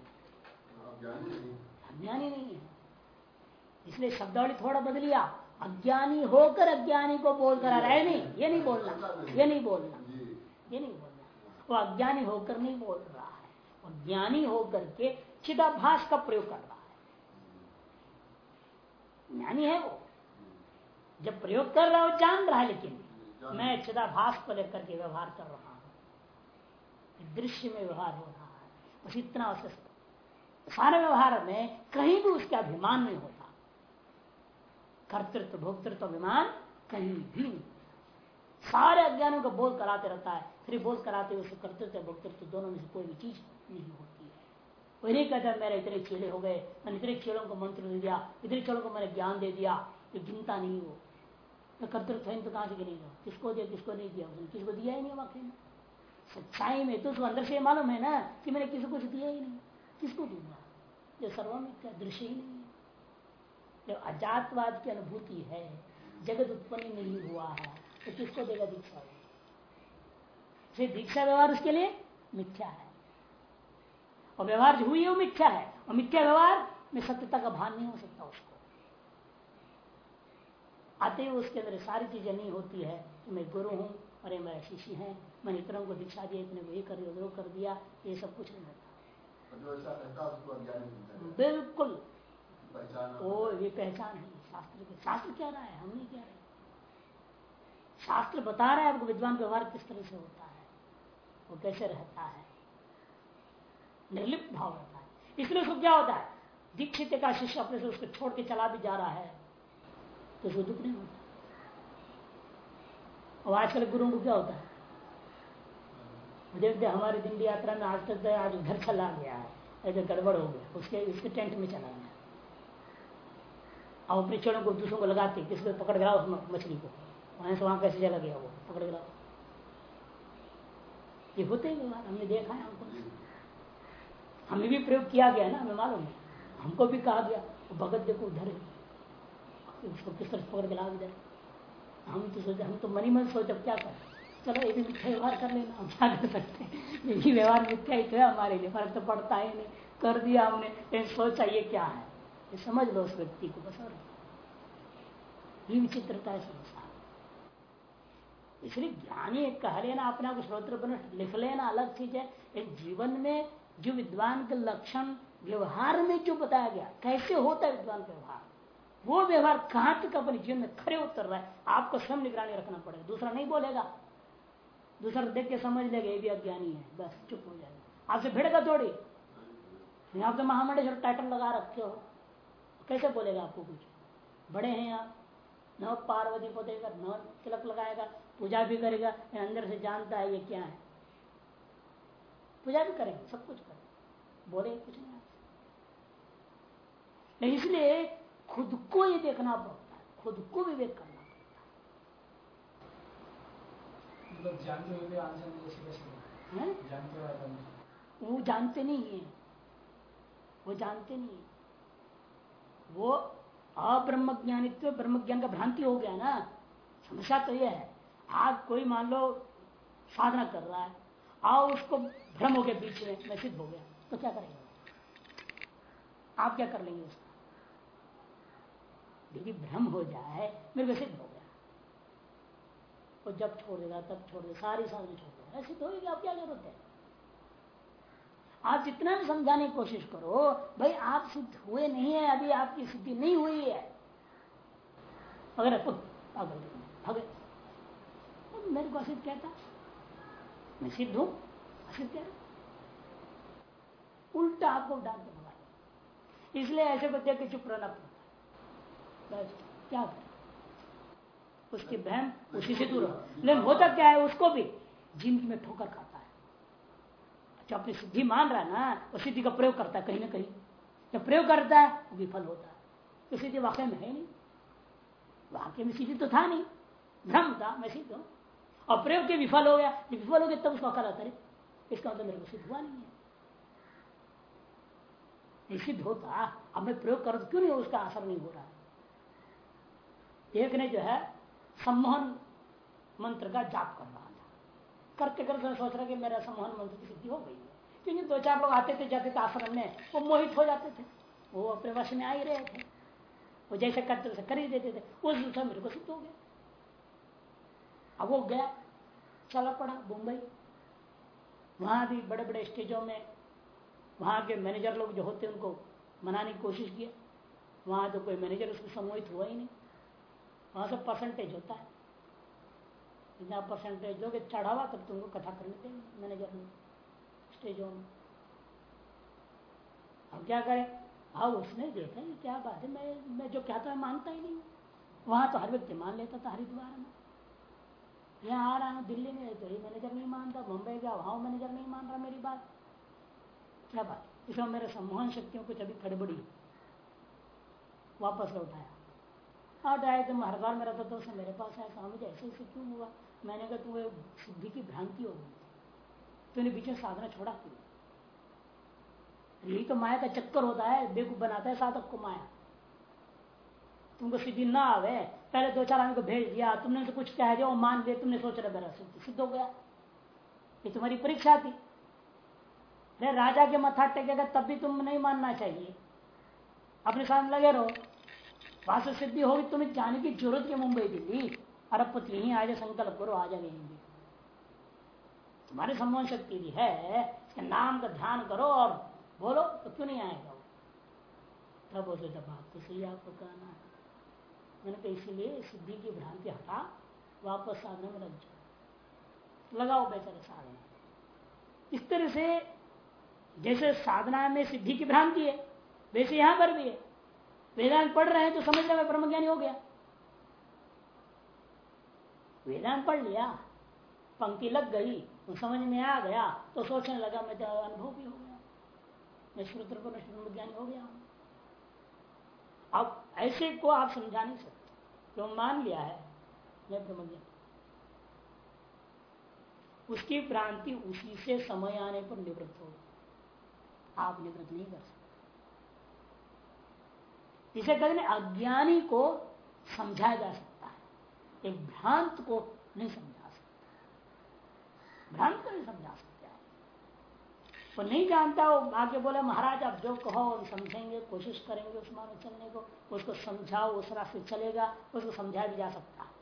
अज्ञानी नहीं। है। इसलिए शब्दावली थोड़ा बदलिया अज्ञानी होकर अज्ञानी को बोल कर रहा है नहीं ये नहीं बोलना ये नहीं बोलना ये नहीं बोलना। वो अज्ञानी होकर नहीं बोल रहा। ज्ञानी होकर के चिदाभास का प्रयोग कर रहा है। ज्ञानी है वो। जब प्रयोग कर रहा हो, जान रहा है लेकिन मैं चिदाभास को लेकर के व्यवहार कर रहा हूँ। दृश्य में व्यवहार हो रहा है। बस इतना सारे व्यवहार में कहीं भी उसका अभिमान नहीं होता। कर्तृत्व, भोक्तृत्व, अभिमान कहीं भी नहीं सारे अज्ञानों को बोध कराते रहता है। फिर बोध कराते हुए कर्तृत्व भोक्तृत्व दोनों में से कोई भी चीज़ नहीं होती है। वही कहता मेरे इतने चेले हो गए, मैंने इतने चेलों को मंत्र दे दिया, इतने चेलों को मैंने ज्ञान दे दिया, ये गिनता नहीं हो। तो कर्तृत्व तो कहाँ से गिनेगा किसको दिया, किसको नहीं दिया? उसने किसको दिया ही नहीं वाकई में? सच्चाई में तो अंदर से मालूम है ना कि मैंने किसी को दिया ही नहीं। किसको दूँगा? जो सर्वमित्या दृश्य ही नहीं है। जब अजातवाद की अनुभूति है, जगत उत्पन्न नहीं हुआ है तो किसको देगा दीक्षा? से दीक्षा व्यवहार उसके लिए मिथ्या है। और व्यवहार जो हुई है वो मिथ्या है। और मिथ्या व्यवहार में सत्यता का भान नहीं हो सकता उसको। आते हुए उसके अंदर सारी चीज़ें नहीं होती है कि मैं गुरु हूँ और ये मेरा शिष्य है। मैंने इतनों को दीक्षा दिया इतने को ये कर वो कर दिया, ये सब कुछ नहीं होता। बिल्कुल। ओ ये पहचान है। शास्त्र के शास्त्र क्या रहा है? हम नहीं कह रहे। शास्त्र बता रहा है आपको विद्वान व्यवहार किस तरह से होता है। वो कैसे रहता है? निर्लिप्त भाव रहता है। इसलिए उसको क्या होता है? दीक्षित का शिष्य अपने से उसको छोड़ के चला भी जा रहा है तो उसको दुख नहीं होता। और आजकल गुरु को क्या होता है? देखते हमारी दिल्ली यात्रा में आज तक आज घर चला गया है, ऐसे गड़बड़ हो गया, उसके उसके टेंट में चला गया। अपने चेड़ों को दूसरों को लगाते, किसी को पकड़ गया मछली को। वहाँ से वहाँ कैसे चला गया वो? पकड़ गया ये होते ही व्यवहार हमने देखा है हमको। हमें भी प्रयोग किया गया ना, हमें मालूम है। हमको भी कहा गया भगत देखो, उधर है। उसको किस तरह पकड़ के ला इधर हम तो सोचे, हम तो मनी मन सोचे क्या कर? चलो, ये भी मिथ्या व्यवहार कर लेना, हम क्या कर सकते हैं? यही व्यवहार मिथ्या ही तो है हमारे लिए, फ़र्क तो पड़ता ही नहीं। कर दिया हमने लेकिन सोचा, ये क्या है? ये समझ लो उस व्यक्ति को, बस और। ये विचित्रता है संसार। इसलिए ज्ञानी कह लेना अपना को श्रोत्र लिख लेना अलग चीज़ है। एक जीवन में जो विद्वान के लक्षण, व्यवहार में जो बताया गया, कैसे होता है विद्वान व्यवहार? वो व्यवहार कहाँ तक अपने जीवन में खड़े उतर रहा? है आपको स्वयं निगरानी रखना पड़ेगा। दूसरा नहीं बोलेगा। दूसरा देख के समझ लेगा, ये भी अज्ञानी है। बस, चुप हो जाएगा। आपसे भिड़ेगा थोड़ी। आप तो महामंडेश्वर टाइटल लगा रखे हो। कैसे बोलेगा आपको कुछ? बड़े हैं आप। न पार्वती को देकर न तिलक लगाएगा। पूजा भी करेगा अंदर से जानता है ये क्या है। पूजा भी करेंगे सब कुछ करेंगे। बोले कुछ नहीं आपसे। इसलिए खुद को ये देखना पड़ता है खुद को विवेक करना पड़ता है। हुए वो जानते नहीं है। वो जानते नहीं है। वो अब्रह्म ज्ञानित्व ब्रह्म ज्ञान का भ्रांति हो गया ना। समस्या तो यह है। आज कोई मान लो साधना कर रहा है, आओ उसको भ्रम हो गया बीच में मैं सिद्ध हो गया तो क्या करेंगे? आप क्या कर लेंगे उसका? यदि भ्रम हो जाए, मेरे को सिद्ध हो गया। वो जब छोड़ देगा, तब छोड़ देगा, सारी साधना छोड़ देगा। सिद्ध होगी आप क्या ज़रूरत है। आप जितना भी समझाने की कोशिश करो, भाई, आप सिद्ध हुए नहीं है, अभी आपकी सिद्धि नहीं हुई है। अगर पागल भगे तो मेरे को असिद्ध कहता, मैं सिद्ध हूँ। असिद्ध कह रहा उल्टा आपको डाल के भगा इसलिए ऐसे देख के चुप रहना पड़ता क्या करें? उसकी बहन उसी से दूर हो। लेकिन होता क्या है? उसको भी ज़िंदगी में ठोकर खाता है। जो अपनी सिद्धि मान रहा है ना, वो सिद्धि का प्रयोग करता है कहीं ना कहीं। जब प्रयोग करता है, वो विफल होता है। तो सिद्धि वाकई में है नहीं। वाक्य में सिद्धि तो था नहीं। भ्रम था, मैं सिद्ध हूँ। और प्रयोग के विफल हो गया। विफल हो गया, तब उसका अकल आता है। इसका मतलब मेरे को सिद्ध हुआ नहीं है। सिद्ध होता, अब मैं प्रयोग कर क्यों नहीं उसका असर नहीं हो रहा एक ने जो है, सम्मोहन मंत्र का जाप कर रहा था। करते करते सोच रहा कि मेरा सम्मोहन मंत्र की सिद्धि हो गई है। क्योंकि दो चार लोग आते थे, जाते थे आश्रम में, वो मोहित हो जाते थे। वो अपने वश में आ ही रहे थे। वो जैसे करते वैसे कर ही देते थे। उस समय मेरे को सिद्ध हो गया। अब वो गया, चला पड़ा मुंबई। वहाँ भी बड़े बड़े स्टेजों में वहाँ के मैनेजर लोग जो होते उनको मनाने की कोशिश किया। वहाँ तो कोई मैनेजर उसको सम्मोहित हुआ ही नहीं। वहाँ से परसेंटेज होता है। इतना परसेंटेज दोगे, चढ़ावा तब तुमको कथा करने देंगे मैनेजर ने स्टेजों में। अब क्या करें? हाँ उसने देखा कि क्या बात है, मैं मैं जो कहता है, मानता ही नहीं वहाँ तो हर व्यक्ति मान लेता था हरिद्वार में। यहाँ आ रहा हूँ, दिल्ली में तो ये मैनेजर नहीं मानता मुंबई गया वहाँ मैनेजर नहीं मान रहा मेरी बात। क्या बात? इसमें मेरे सम्मोहन शक्तियों कुछ अभी खड़बड़ी वापस लौटाया हाँ आए तो हरिद्वार में रहता तो उसने मेरे पास आया, कहा, मुझे ऐसे ऐसे क्यों हुआ? मैंने कहा तुम्हें सिद्धि की भ्रांति हो गई तूने में साधना छोड़ा क्यों? यही तो माया का चक्कर होता है बेकूफ बनाता है साधक को माया। तुमको सिद्धि ना आवे। पहले दो चार आदमी को भेज दिया, तुमने से कुछ कह दिया, वो मान दिया तुमने सोच रहे मेरा सिद्धि सिद्ध हो गया। ये तुम्हारी परीक्षा थी। अरे राजा के मथा टेकेगा, तब भी तुम नहीं मानना चाहिए। अपने साथ लगे रहो। वहाँ से सिद्धि होगी, तुम्हें जाने की ज़रूरत है मुंबई दिल्ली अरबपति यही आज संकल्प करो, आ जाएँगे तुम्हारे सम्मान शक्ति भी है, इसके नाम का ध्यान करो और बोलो तो क्यों नहीं आएगा वो? तब जब बात तो सही आपको कहना है। मैंने कहा, इसीलिए सिद्धि की भ्रांति हटा, वापस साधने में लग जाओ लगाओ बेचारे साधना इस तरह से जैसे साधना में सिद्धि की भ्रांति है, वैसे यहाँ पर भी है। वेदांत पढ़ रहे हैं तो समझ रहे ब्रह्म ज्ञानी हो गया। वेदांत पढ़ लिया, पंक्ति लग गई तो समझ में आ गया तो सोचने लगा, मैं तो अनुभव भी हो गया। मैं श्रुत ब्रह्म ज्ञानी हो गया अब ऐसे को आप समझा नहीं सकते। तो मान लिया है मैं ब्रह्म ज्ञानी। उसकी भ्रांति उसी से समय आने पर निवृत्त हो आप निवृत्त नहीं कर सकते। इसे कहते अज्ञानी को समझाया जा सकता है। एक भ्रांत को नहीं समझा सकता। भ्रांत को नहीं समझा सकते। वो नहीं जानता, वो आगे बोले, महाराज, आप जो कहो, हम समझेंगे, कोशिश करेंगे उस मार्ग चलने को। उसको समझाओ, उस रास्ते चलेगा, उसको समझाया भी जा सकता। है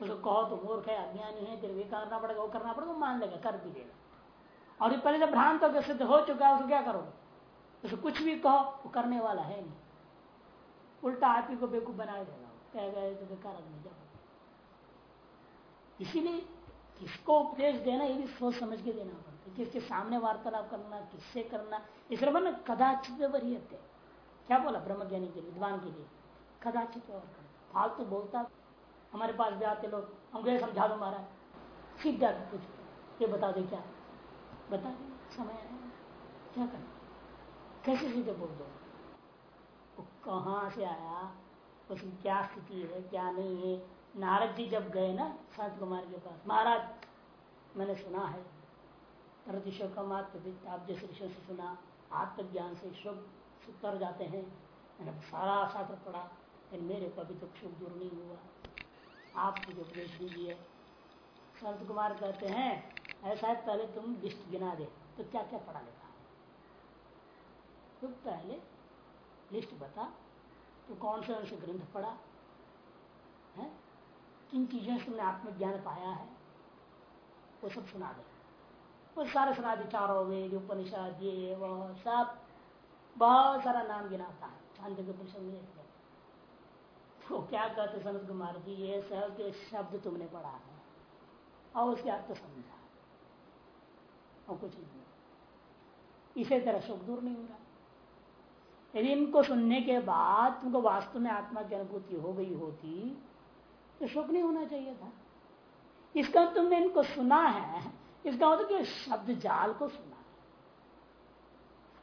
उसको कहो तो मूर्ख है, अज्ञानी है तेरे भी करना पड़ेगा, वो करना पड़ेगा मान लेगा, कर भी देगा और पहले जब भ्रांत होकर सिद्ध हो चुका है, उसको क्या करोगे? उसको कुछ भी कहो, वो करने वाला है नहीं। उल्टा आप ही को बेकूफ बना देगा। कह गए तो बेकार आदमी जाओ इसीलिए किसको उपदेश देना, ये भी सोच समझ के देना पड़ता किसके सामने वार्तालाप करना, किससे करना, इस मन कदाचित वरीयते क्या बोला ब्रह्मज्ञानी के विद्वान के लिए? कदाचित फालतू बोलता, हमारे पास भी आते लोग हम गए समझा दो महाराज। सीधा कुछ ये बता दे क्या? बता दे, समय आया क्या करना? कैसे सीधे बोल दो? वो कहाँ से आया? उसकी क्या स्थिति है, क्या नहीं है? नारद जी जब गए ना संत कुमार के पास, महाराज, मैंने सुना है। तरत शोकम आत्मविद आप जैसे ऋषि से सुना, आत्मज्ञान से शोक तर जाते हैं। मैंने सारा शास्त्र पढ़ा लेकिन मेरे को अभी तक शोक दूर नहीं हुआ। आप मुझे उपदेश दीजिए संत कुमार कहते हैं ऐसा है पहले तुम लिस्ट गिना दे तो क्या क्या पढ़ा लिखा तो पहले लिस्ट बता तो कौन से उनसे ग्रंथ पढ़ा, है? किन चीज़ों से तुमने आत्मज्ञान पाया है? वो सब सुना दे। वो सारे सुना दे चारों वेद उपनिषद, ये वो, सब। बहुत सारा नाम गिनाता है परिषद में तो क्या कहते सनत कुमार जी, ये सब के शब्द तुमने पढ़ा है। और उसके अर्थ तो समझा। और कुछ नहीं। इसे तरह सुख दूर नहीं हो रहा यदि इनको सुनने के बाद तुमको वास्तव में आत्मा की अनुभूति हो गई होती तो शोक नहीं होना चाहिए था। इसका तुमने इनको सुना है इसका मतलब कि शब्द जाल को सुना।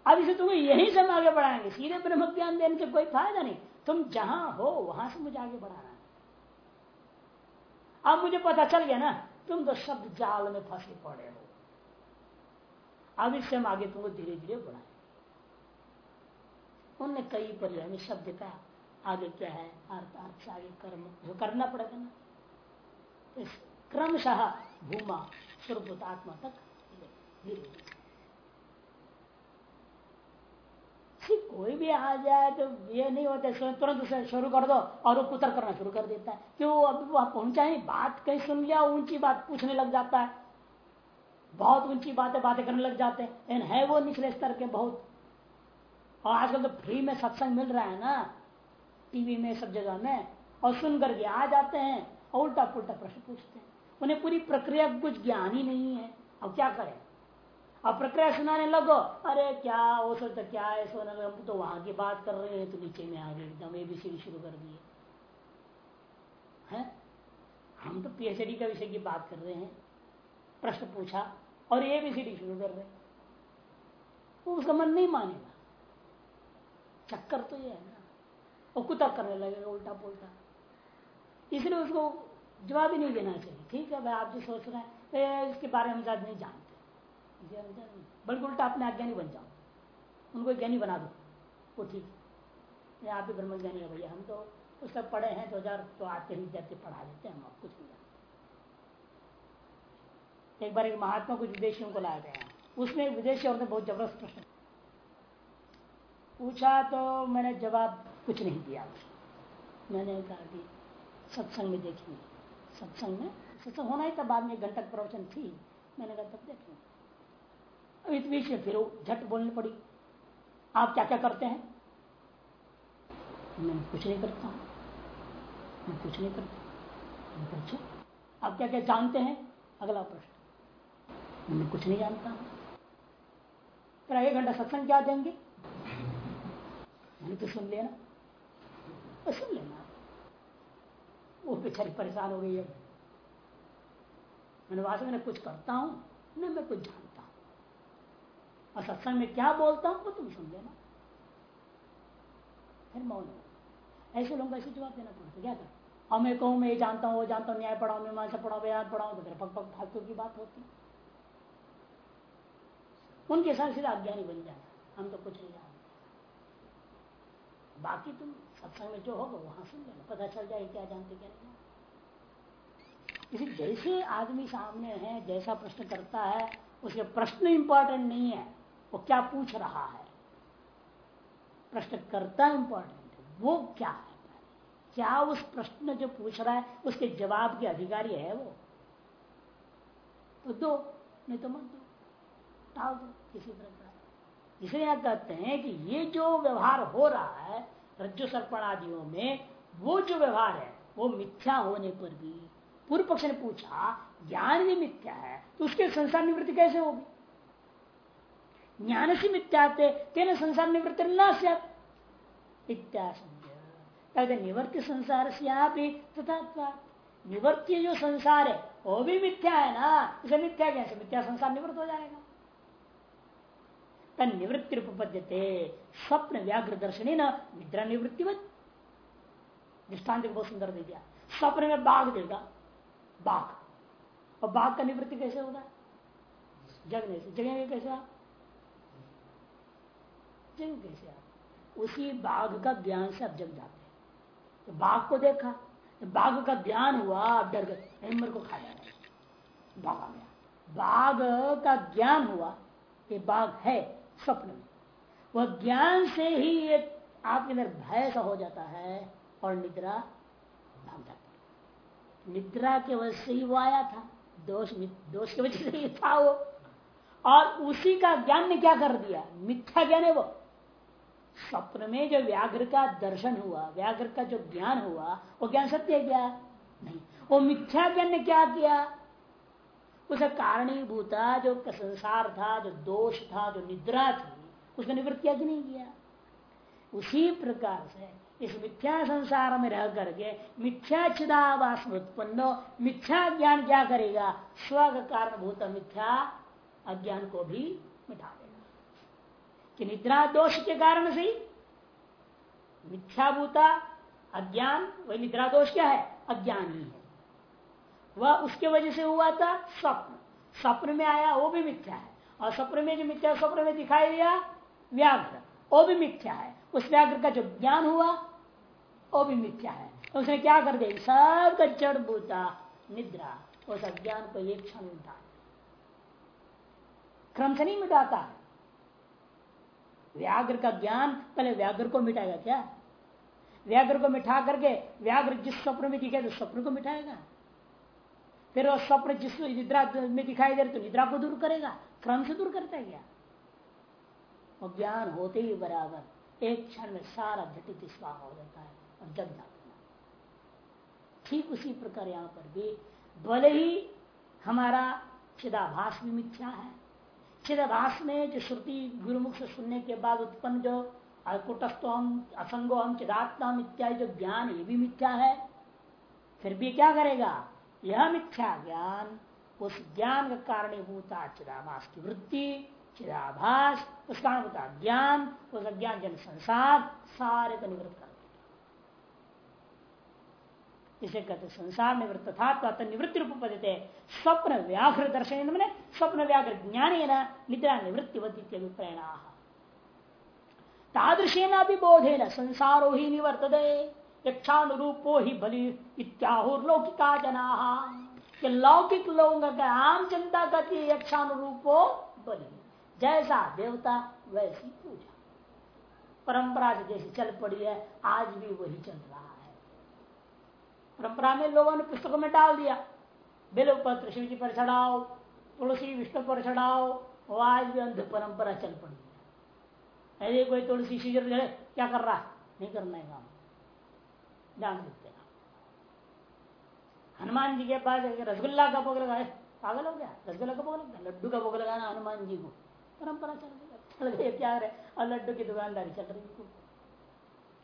अब इसे तुम्हें यही से हम आगे बढ़ाएँगे, सीधे ब्रह्म ज्ञान देने से कोई फ़ायदा नहीं। तुम जहाँ हो, वहाँ से मुझे आगे बढ़ाना है। अब मुझे पता चल गया ना, तुम तो शब्द जाल में फंसे पड़े हो। अब इससे हम आगे तुमको धीरे धीरे बढ़ाए उनने कई पर्याय शब्द का आगे क्या है, अर्थ अर्थ, आगे कर्म जो करना पड़ेगा ना। तो क्रमशः भूमा स्वरूप आत्मा तक कोई भी आ जाए तो ये नहीं होता तुरंत शुरू कर दो और वो पुत्र करना शुरू कर देता है। क्यों? अभी वहाँ पहुँचा ही, बात कहीं सुन लिया, ऊँची बात पूछने लग जाता है। बहुत ऊँची बातें बातें करने लग जाते हैं। है वो निचले स्तर के बहुत। और आजकल तो फ्री में सत्संग मिल रहा है ना, टीवी में, सब जगह में। और सुन करके आ जाते हैं और उल्टा पुल्टा प्रश्न पूछते हैं। उन्हें पूरी प्रक्रिया कुछ ज्ञान ही नहीं है। अब क्या करें? अब प्रक्रिया सुनाने लगो, अरे क्या, वो सब तो क्या है, सोना हम तो वहाँ की बात कर रहे हैं तो नीचे में आ गए, एकदम एबीसी शुरू कर दिए। हैं? हम तो पीएचडी का विषय की बात कर रहे हैं। प्रश्न पूछा और एबीसीडी शुरू कर रहे हैं। वो उसका मन नहीं मानेगा। चक्कर तो ये है ना। वो कुता करने लगेगा उल्टा पुलटा इसलिए उसको जवाब ही नहीं देना चाहिए। ठीक है भाई आप जो सोच रहे हैं इसके बारे में ज़्यादा नहीं जानते। बल्कि उल्टा अपने अज्ञानी बन जाओ। उनको ज्ञानी बना दो। वो ठीक है। आप भी ब्रह्म ज्ञानी है भैया। हम तो उसका पढ़े हैं दो हज़ार तो आते ही जाते पढ़ा देते हैं, हम आप कुछ नहीं जानते। एक बार एक महात्मा कुछ विदेशियों को लाया गया। उसमें एक विदेशी और बहुत ज़बरदस्त प्रश्न पूछा तो मैंने जवाब कुछ नहीं दिया। मैंने कहा कि सत्संग में देखेंगे। सत्संग में? सत्संग होना ही था बाद में घंटक प्रवचन थी। मैंने कहा, तब देखेंगे इस बीच में फिर झट बोलनी पड़ी, आप क्या क्या करते हैं? मैं कुछ नहीं करता मैं कुछ नहीं करता अच्छा आप क्या क्या जानते हैं? अगला प्रश्न, मैं कुछ नहीं जानता फिर एक घंटा सत्संग क्या देंगे? तो सुन लेना तो सुन लेना। वो बेचारी परेशान हो गई है मैंने वास्तव में कुछ करता हूँ, न मैं कुछ जानता हूँ। और सत्संग में क्या बोलता हूँ, वो तुम सुन लेना। फिर मौन हो ऐसे लोगों को ऐसे जवाब देना पड़ता क्या कर? और मैं कहूँ, मैं ये जानता हूँ, वो जानता हूँ, न्याय पढ़ाऊ मैं मानसा पढ़ाऊ याद पढ़ाऊ तो फिर पग पग फालतू की बात होती। उनके साथ सीधा अज्ञानी बन जाना हम तो कुछ नहीं जानते। बाकी तुम सत्संग में जो होगा वहाँ सुन लेना पता चल जाए क्या जानते क्या नहीं इसी जैसे आदमी सामने है, जैसा प्रश्न करता है, उसके प्रश्न इंपॉर्टेंट नहीं है। वो क्या पूछ रहा है? प्रश्न करता इंपॉर्टेंट है। वो क्या है? क्या उस प्रश्न जो पूछ रहा है, उसके जवाब के अधिकारी है वो? तो दो, नहीं तो मत दो। टाल दो किसी प्रकार इसलिए कहते हैं कि ये जो व्यवहार हो रहा है रज्जु सर्पण आदियों में वो जो व्यवहार है, वो मिथ्या होने पर भी पूर्व पक्ष ने पूछा, ज्ञान भी मिथ्या है तो उसके संसार निवृत्ति कैसे होगी? ज्ञान से मिथ्याते तेने संसार निवृत्ति न कहते निवृत्ति संसार। से तथा निवृत्ति जो संसार है, वो भी मिथ्या है ना? इसे मिथ्या कैसे? मिथ्या संसार निवृत्त हो जाएगा। तन निवृत्ति उपपद्यते स्वप्न व्याघ्र दर्शनी न निद्रा निवृत्ति दृष्टांत बहुत सुंदर दे दिया। स्वप्न में बाघ देगा बाघ। और बाघ का निवृत्ति कैसे होगा? जगने से। जगेंगे कैसे आप? जगेंगे कैसे आप? उसी बाघ का ज्ञान से आप जग जाते हैं। तो बाघ को देखा। तो बाघ का ज्ञान हुआ, आप डर गए। मेरे को खा जाएगा बाघ आ गया। बाघ का ज्ञान हुआ ये बाघ है। स्वप्न। में वह ज्ञान से ही एक आपके अंदर भय सा हो जाता है और निद्रा भाग जाती निद्रा के वजह से ही वो आया था। दोष दोष की वजह से ही था वो। और उसी का ज्ञान ने क्या कर दिया? मिथ्या ज्ञान है वो। स्वप्न में जो व्याघ्र का दर्शन हुआ, व्याघ्र का जो ज्ञान हुआ, वो ज्ञान सत्य क्या? नहीं। वो मिथ्या ज्ञान ने क्या किया? उसे कारणीभूता जो संसार था, जो दोष था, जो निद्रा थी, उसने निवृत्त किया नहीं किया? उसी प्रकार से इस मिथ्या संसार में रह करके मिथ्या चिदावास उत्पन्न मिथ्या ज्ञान क्या करेगा? स्व कारण भूत मिथ्या अज्ञान को भी मिटा देगा। कि निद्रा दोष के कारण से मिथ्या भूता अज्ञान, वही निद्रा दोष क्या है? अज्ञान ही है। वह उसके वजह से हुआ था स्वप्न। स्वप्न में आया, वो भी मिथ्या है। और स्वप्न में जो मिथ्या स्वप्न में दिखाई दिया, व्याघ्र। वो भी मिथ्या है। उस व्याघ्र का जो ज्ञान हुआ, वो भी मिथ्या है। तो उसने क्या कर दिया? सब जड़ बूता निद्रा। उस अज्ञान को एक क्षण मिटा क्रम से नहीं मिटाता। व्याघ्र का ज्ञान पहले व्याघ्र को मिटाएगा क्या? व्याघ्र को मिठा करके, व्याघ्र जिस स्वप्न में दिखे तो स्वप्न को मिटाएगा। फिर वो स्वप्न जिस निद्रा में दिखाई दे रहे तो निद्रा को दूर करेगा? क्रम से दूर करता है क्या? वो ज्ञान होते ही बराबर। एक क्षण में सारा झटित स्वाह हो जाता है और जग जाता ठीक उसी प्रकार यहाँ पर भी भले ही हमारा चिदाभास भी मिथ्या है। चिदाभास में जो श्रुति गुरुमुख से सुनने के बाद उत्पन्न जो कुटस्थम असंगोहम चिदात्म इत्यादि जो ज्ञान ये भी मिथ्या है, फिर भी क्या करेगा? यह मिथ्या ज्ञान, उस ज्ञान का कारणीभूता चिदाभास की वृत्ति चिदाभास उस कारण होता ज्ञान, उस अज्ञान जन संसार, सारे को निवृत्त कर इसे कहते संसार निवृत्त था तो निवृत्ति रूप पदते स्वप्न व्याघ्र दर्शन मैंने स्वप्न व्याघ्र ज्ञान निद्रा निवृत्तिवती अभिप्रेणा तादृशेना भी बोधेन संसारो ही निवर्तते। यक्षानुरूपो ही बलि इत्याहुर्लौकिका जना। लौकिक लोगों का आम जनता कहती है यक्षानुरूपो बलि। जैसा देवता, वैसी पूजा। परंपरा से जैसी चल पड़ी है, आज भी वही चल रहा है। परंपरा में लोगों ने पुस्तकों में डाल दिया। बिल पत्र शिव जी पर चढ़ाओ, तुलसी विष्णु पर चढ़ाओ वो आज भी अंध परंपरा चल पड़ी है। ऐसे कोई तुलसी शिव क्या कर रहा है? नहीं करना है काम। जान देते हनुमान जी के पास रसगुल्ला का भोग लगाए पागल हो गया? रसगुल्ला का भोग लगा लड्डू का भोग लगाना हनुमान जी को। परंपरा चल रही रही क्या है और लड्डू की दुकानदारी चल रही है।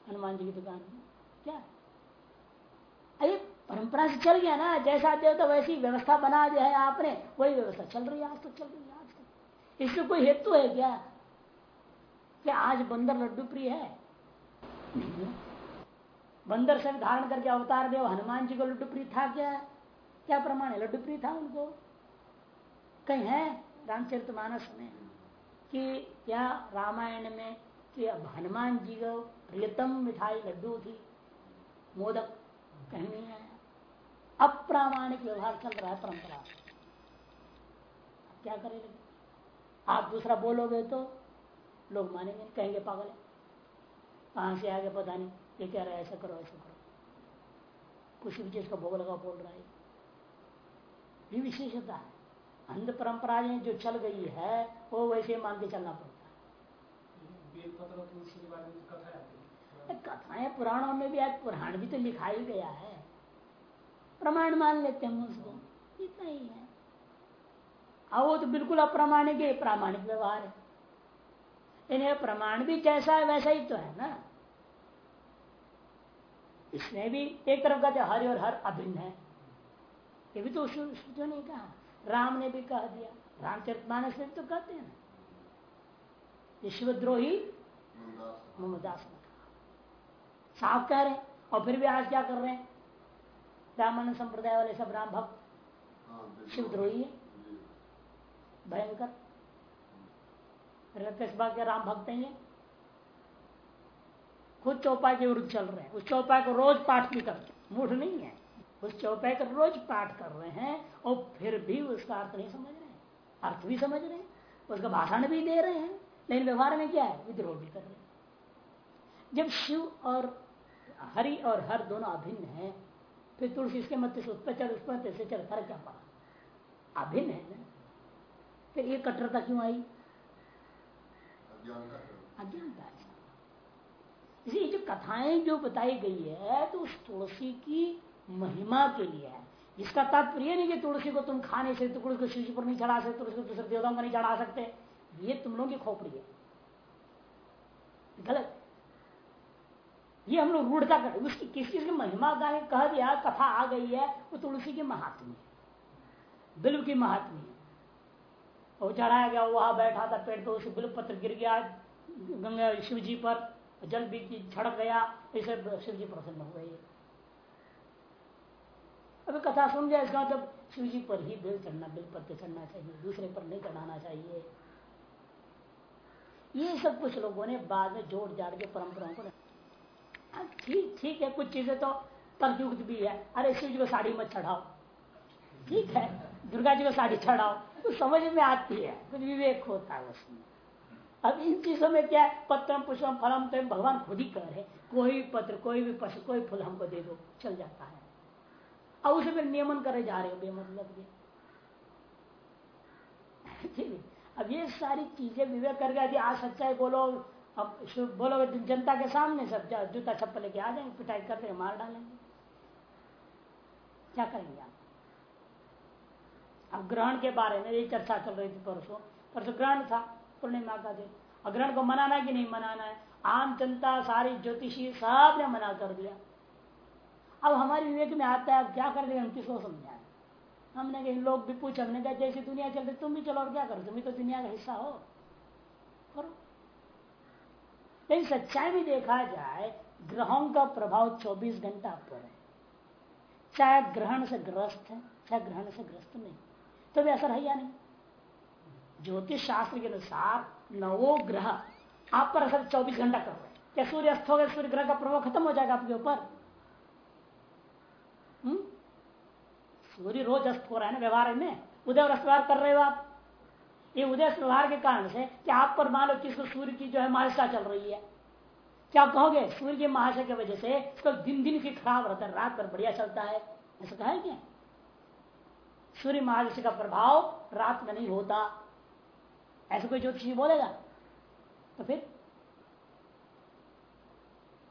हनुमान जी की दुकान क्या? अरे, परंपरा से चल गया ना। जैसा देवता वैसी व्यवस्था बना दिया है आपने। वही व्यवस्था चल रही है, आज तक चल रही है, आज तक इसमें कोई हेतु है क्या? क्या आज बंदर लड्डू प्रिय है? बंदर से धारण करके अवतार देव, हनुमान जी को लड्डू प्रिय था क्या? क्या प्रमाण है? लड्डू प्रिय था उनको? कहीं है? रामचरित मानस में। कि क्या रामायण में कि अब हनुमान जी को प्रियतम मिठाई लड्डू थी। मोदक कहीं नहीं आया अप्रामाणिक व्यवहार चल रहा है परंपरा। क्या करेंगे? आप दूसरा बोलोगे तो लोग मानेंगे, कहेंगे पागल है। कहाँ से आगे पता नहीं। ये कह रहा है ऐसा करो ऐसा करो। कुछ भी चीज़ का भोग लगा बोल रहा है। ये विशेषता है। अंध परंपरा जो चल गई है वो वैसे मान के चलना पड़ता है। कथाएँ पुराणों में भी आज पुराण भी तो लिखा ही गया है। प्रमाण मान लेते हैं उसको। इतना ही है। अब वो तो बिल्कुल अप्रामाणिक है प्रामाणिक व्यवहार है। इन्हें प्रमाण भी जैसा है वैसा ही तो है ना। इसमें भी एक तरफ़ कहते हरि और हर अभिन्न है। ये भी तो जो नहीं कहा। राम ने भी कह दिया। रामचरित मानस ने तो कहते हैं ना। विश्वद्रोही मोहम्मदास ने कहा। साफ़ कह रहे हैं और फिर भी आज क्या कर रहे हैं? ब्राह्मण संप्रदाय वाले सब राम भक्त। शिवद्रोही है। भयंकर। के राम भक्त ही है खुद चौपाई के विरुद्ध चल रहे हैं। उस चौपाई को रोज पाठ भी करते मूठ नहीं है। उस चौपाई का रोज पाठ कर रहे हैं और फिर भी उसका अर्थ नहीं समझ रहे हैं। अर्थ भी समझ रहे हैं। उसका भाषण भी दे रहे हैं। लेकिन व्यवहार में क्या है? विद्रोह भी कर रहे हैं। जब शिव और हरि और हर दोनों अभिन्न है फिर तुलसी इसके मत से उस चल उस पर से चल फ़र्क क्या पड़ा? अभिन्न है ना? फिर ये कट्टरता क्यों आई? अज्ञानता इसलिए जो कथाएँ जो बताई गई है तो उस तुलसी की महिमा के लिए है। इसका तात्पर्य नहीं कि तुलसी को तुम खा नहीं सकते तुलसी को शिव पर नहीं चढ़ा सकते, तुलसी को दूसरे देवताओं को नहीं चढ़ा सकते। ये तुम लोगों की खोपड़ी है। गलत। ये हम लोग रूढ़ता कर उसकी किस चीज़ की महिमा का कह दिया कथा आ गई है, वो तुलसी की महात्मी है। बिल्व की महात्मी है। वो चढ़ाया गया, वहाँ बैठा था, पेड़ पे उसे बिल्व पत्र गिर गया, गंगा शिव जी पर। जल भी छड़क गया इसे शिव जी प्रसन्न हो गए। अभी कथा सुन जाए इसका मतलब शिव जी पर ही बिल चढ़ना बिल पत्ते चढ़ना चाहिए दूसरे पर नहीं चढ़ाना चाहिए। ये सब कुछ लोगों ने बाद में जोड़ जाड़ के परंपराओं को हाँ, ठीक ठीक है कुछ चीज़ें तो तर्जुक्त भी है। अरे शिव जी को साड़ी मत चढ़ाओ। ठीक है दुर्गा जी को साड़ी चढ़ाओ। तो समझ में आती है कुछ विवेक होता है उसमें। अब इन चीज़ों में क्या है? पत्रम पुष्पम फलम तो भगवान खुद ही कह रहे कोई पत्र, कोई भी पशु, कोई फूल हमको दे दो, चल जाता है। अब उसे फिर नियमन करे जा रहे हो, बेमतलब के अब ये सारी चीज़ें विवेक करके यदि आज सच्चाई बोलो, अब बोलोगे जनता के सामने सब जूता छप्पल लेके आ जाएँगे, पिटाई करते मार डालेंगे। क्या करेंगे आप? अब ग्रहण के बारे में ये चर्चा चल रही थी परसों परसों ग्रहण था। पूर्णिमा का दिन अग्रहण को मनाना कि नहीं मनाना है, आम जनता, सारी ज्योतिषी सबने मना कर दिया। अब हमारे विवेक में आता है, अब क्या कर देंगे, हम किसको समझाए? हमने कहीं, लोग भी पूछे, हमने कहा, जैसी दुनिया चल रही, तुम भी चलो, और क्या करो तुम भी तो दुनिया का हिस्सा हो। करो। लेकिन सच्चाई में देखा जाए, ग्रहों का प्रभाव 24 घंटा पर है। चाहे ग्रहण से ग्रस्त है, चाहे ग्रहण से ग्रस्त नहीं। तो भी असर है या नहीं? ज्योतिष शास्त्र के अनुसार नवो ग्रह आप पर असर 24 घंटा कर रहे हैं। क्या सूर्य अस्त हो गया सूर्य ग्रह का प्रभाव खत्म हो जाएगा आपके ऊपर। हम्म? सूर्य रोज अस्त हो रहा है ना व्यवहार में? उदय और व्यवहार कर रहे हो आप। ये उदय व्यवहार के कारण से क्या आप पर मान लो किसको सूर्य की जो है महाशा चल रही है। क्या कहोगे? सूर्य के महाशय की वजह से इसको दिन दिन की खराब रहता है, रात पर बढ़िया चलता है। ऐसा कहा क्या? सूर्य महादशा का प्रभाव रात में नहीं होता। ऐसा कोई ज्योतिषी बोलेगा। तो फिर?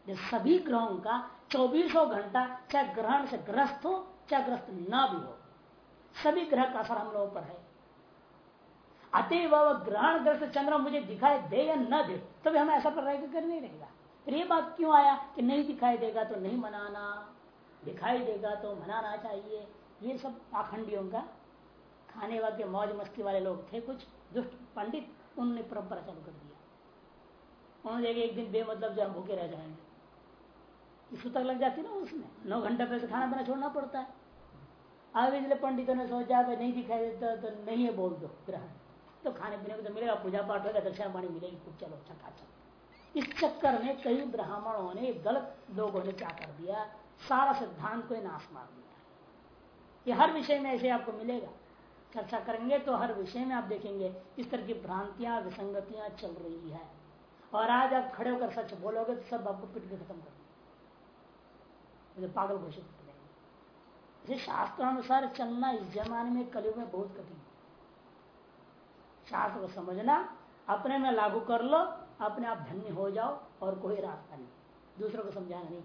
सभी ग्रहों का चौबीसों घंटा चाहे ग्रहण से ग्रस्त हो, चाहे ग्रस्त ना भी हो, सभी ग्रह का असर हम लोगों पर है। अतएव ग्रहण ग्रस्त चंद्र मुझे दिखाई दे या न दे तो भी हम ऐसा पर रहेगा कर नहीं रहेगा। फिर ये बात क्यों आया कि नहीं दिखाई देगा तो नहीं मनाना, दिखाई देगा तो मनाना चाहिए, ये सब पाखंडियों का खाने वाले, मौज मस्ती वाले लोग थे कुछ। दुष्ट पंडित उन्होंने परंपरा चालू कर दिया उन्होंने देखा एक दिन बेमतलब जो भूखे रह जाएँगे। इसको तक लग जाती ना उसमें। नौ घंटे पहले खाना पीना छोड़ना पड़ता है। आगे इसलिए पंडितों ने सोचा भाई नहीं दिखाई देता तो नहीं है बोल दो ग्रहण तो खाने पीने को तो मिलेगा, पूजा पाठ होगा, दक्षिणा पानी मिलेगी, खूब चलो चकाचक इस चक्कर में कई ब्राह्मणों ने गलत लोगों ने क्या कर दिया? सारा सिद्धांत को नाश मार दिया। ये हर विषय में ऐसे आपको मिलेगा। चर्चा करेंगे तो हर विषय में आप देखेंगे इस तरह की भ्रांतियाँ, विसंगतियाँ चल रही है। और आज आप खड़े होकर सच बोलोगे तो सब आपको पिट के खत्म कर देंगे। पागल घोषित कर देंगे। शास्त्रानुसार चलना इस जमाने में कलयुग में बहुत कठिन शास्त्र को समझना, अपने में लागू कर लो, अपने आप धन्य हो जाओ और कोई रास्ता नहीं। दूसरों को समझाना नहीं।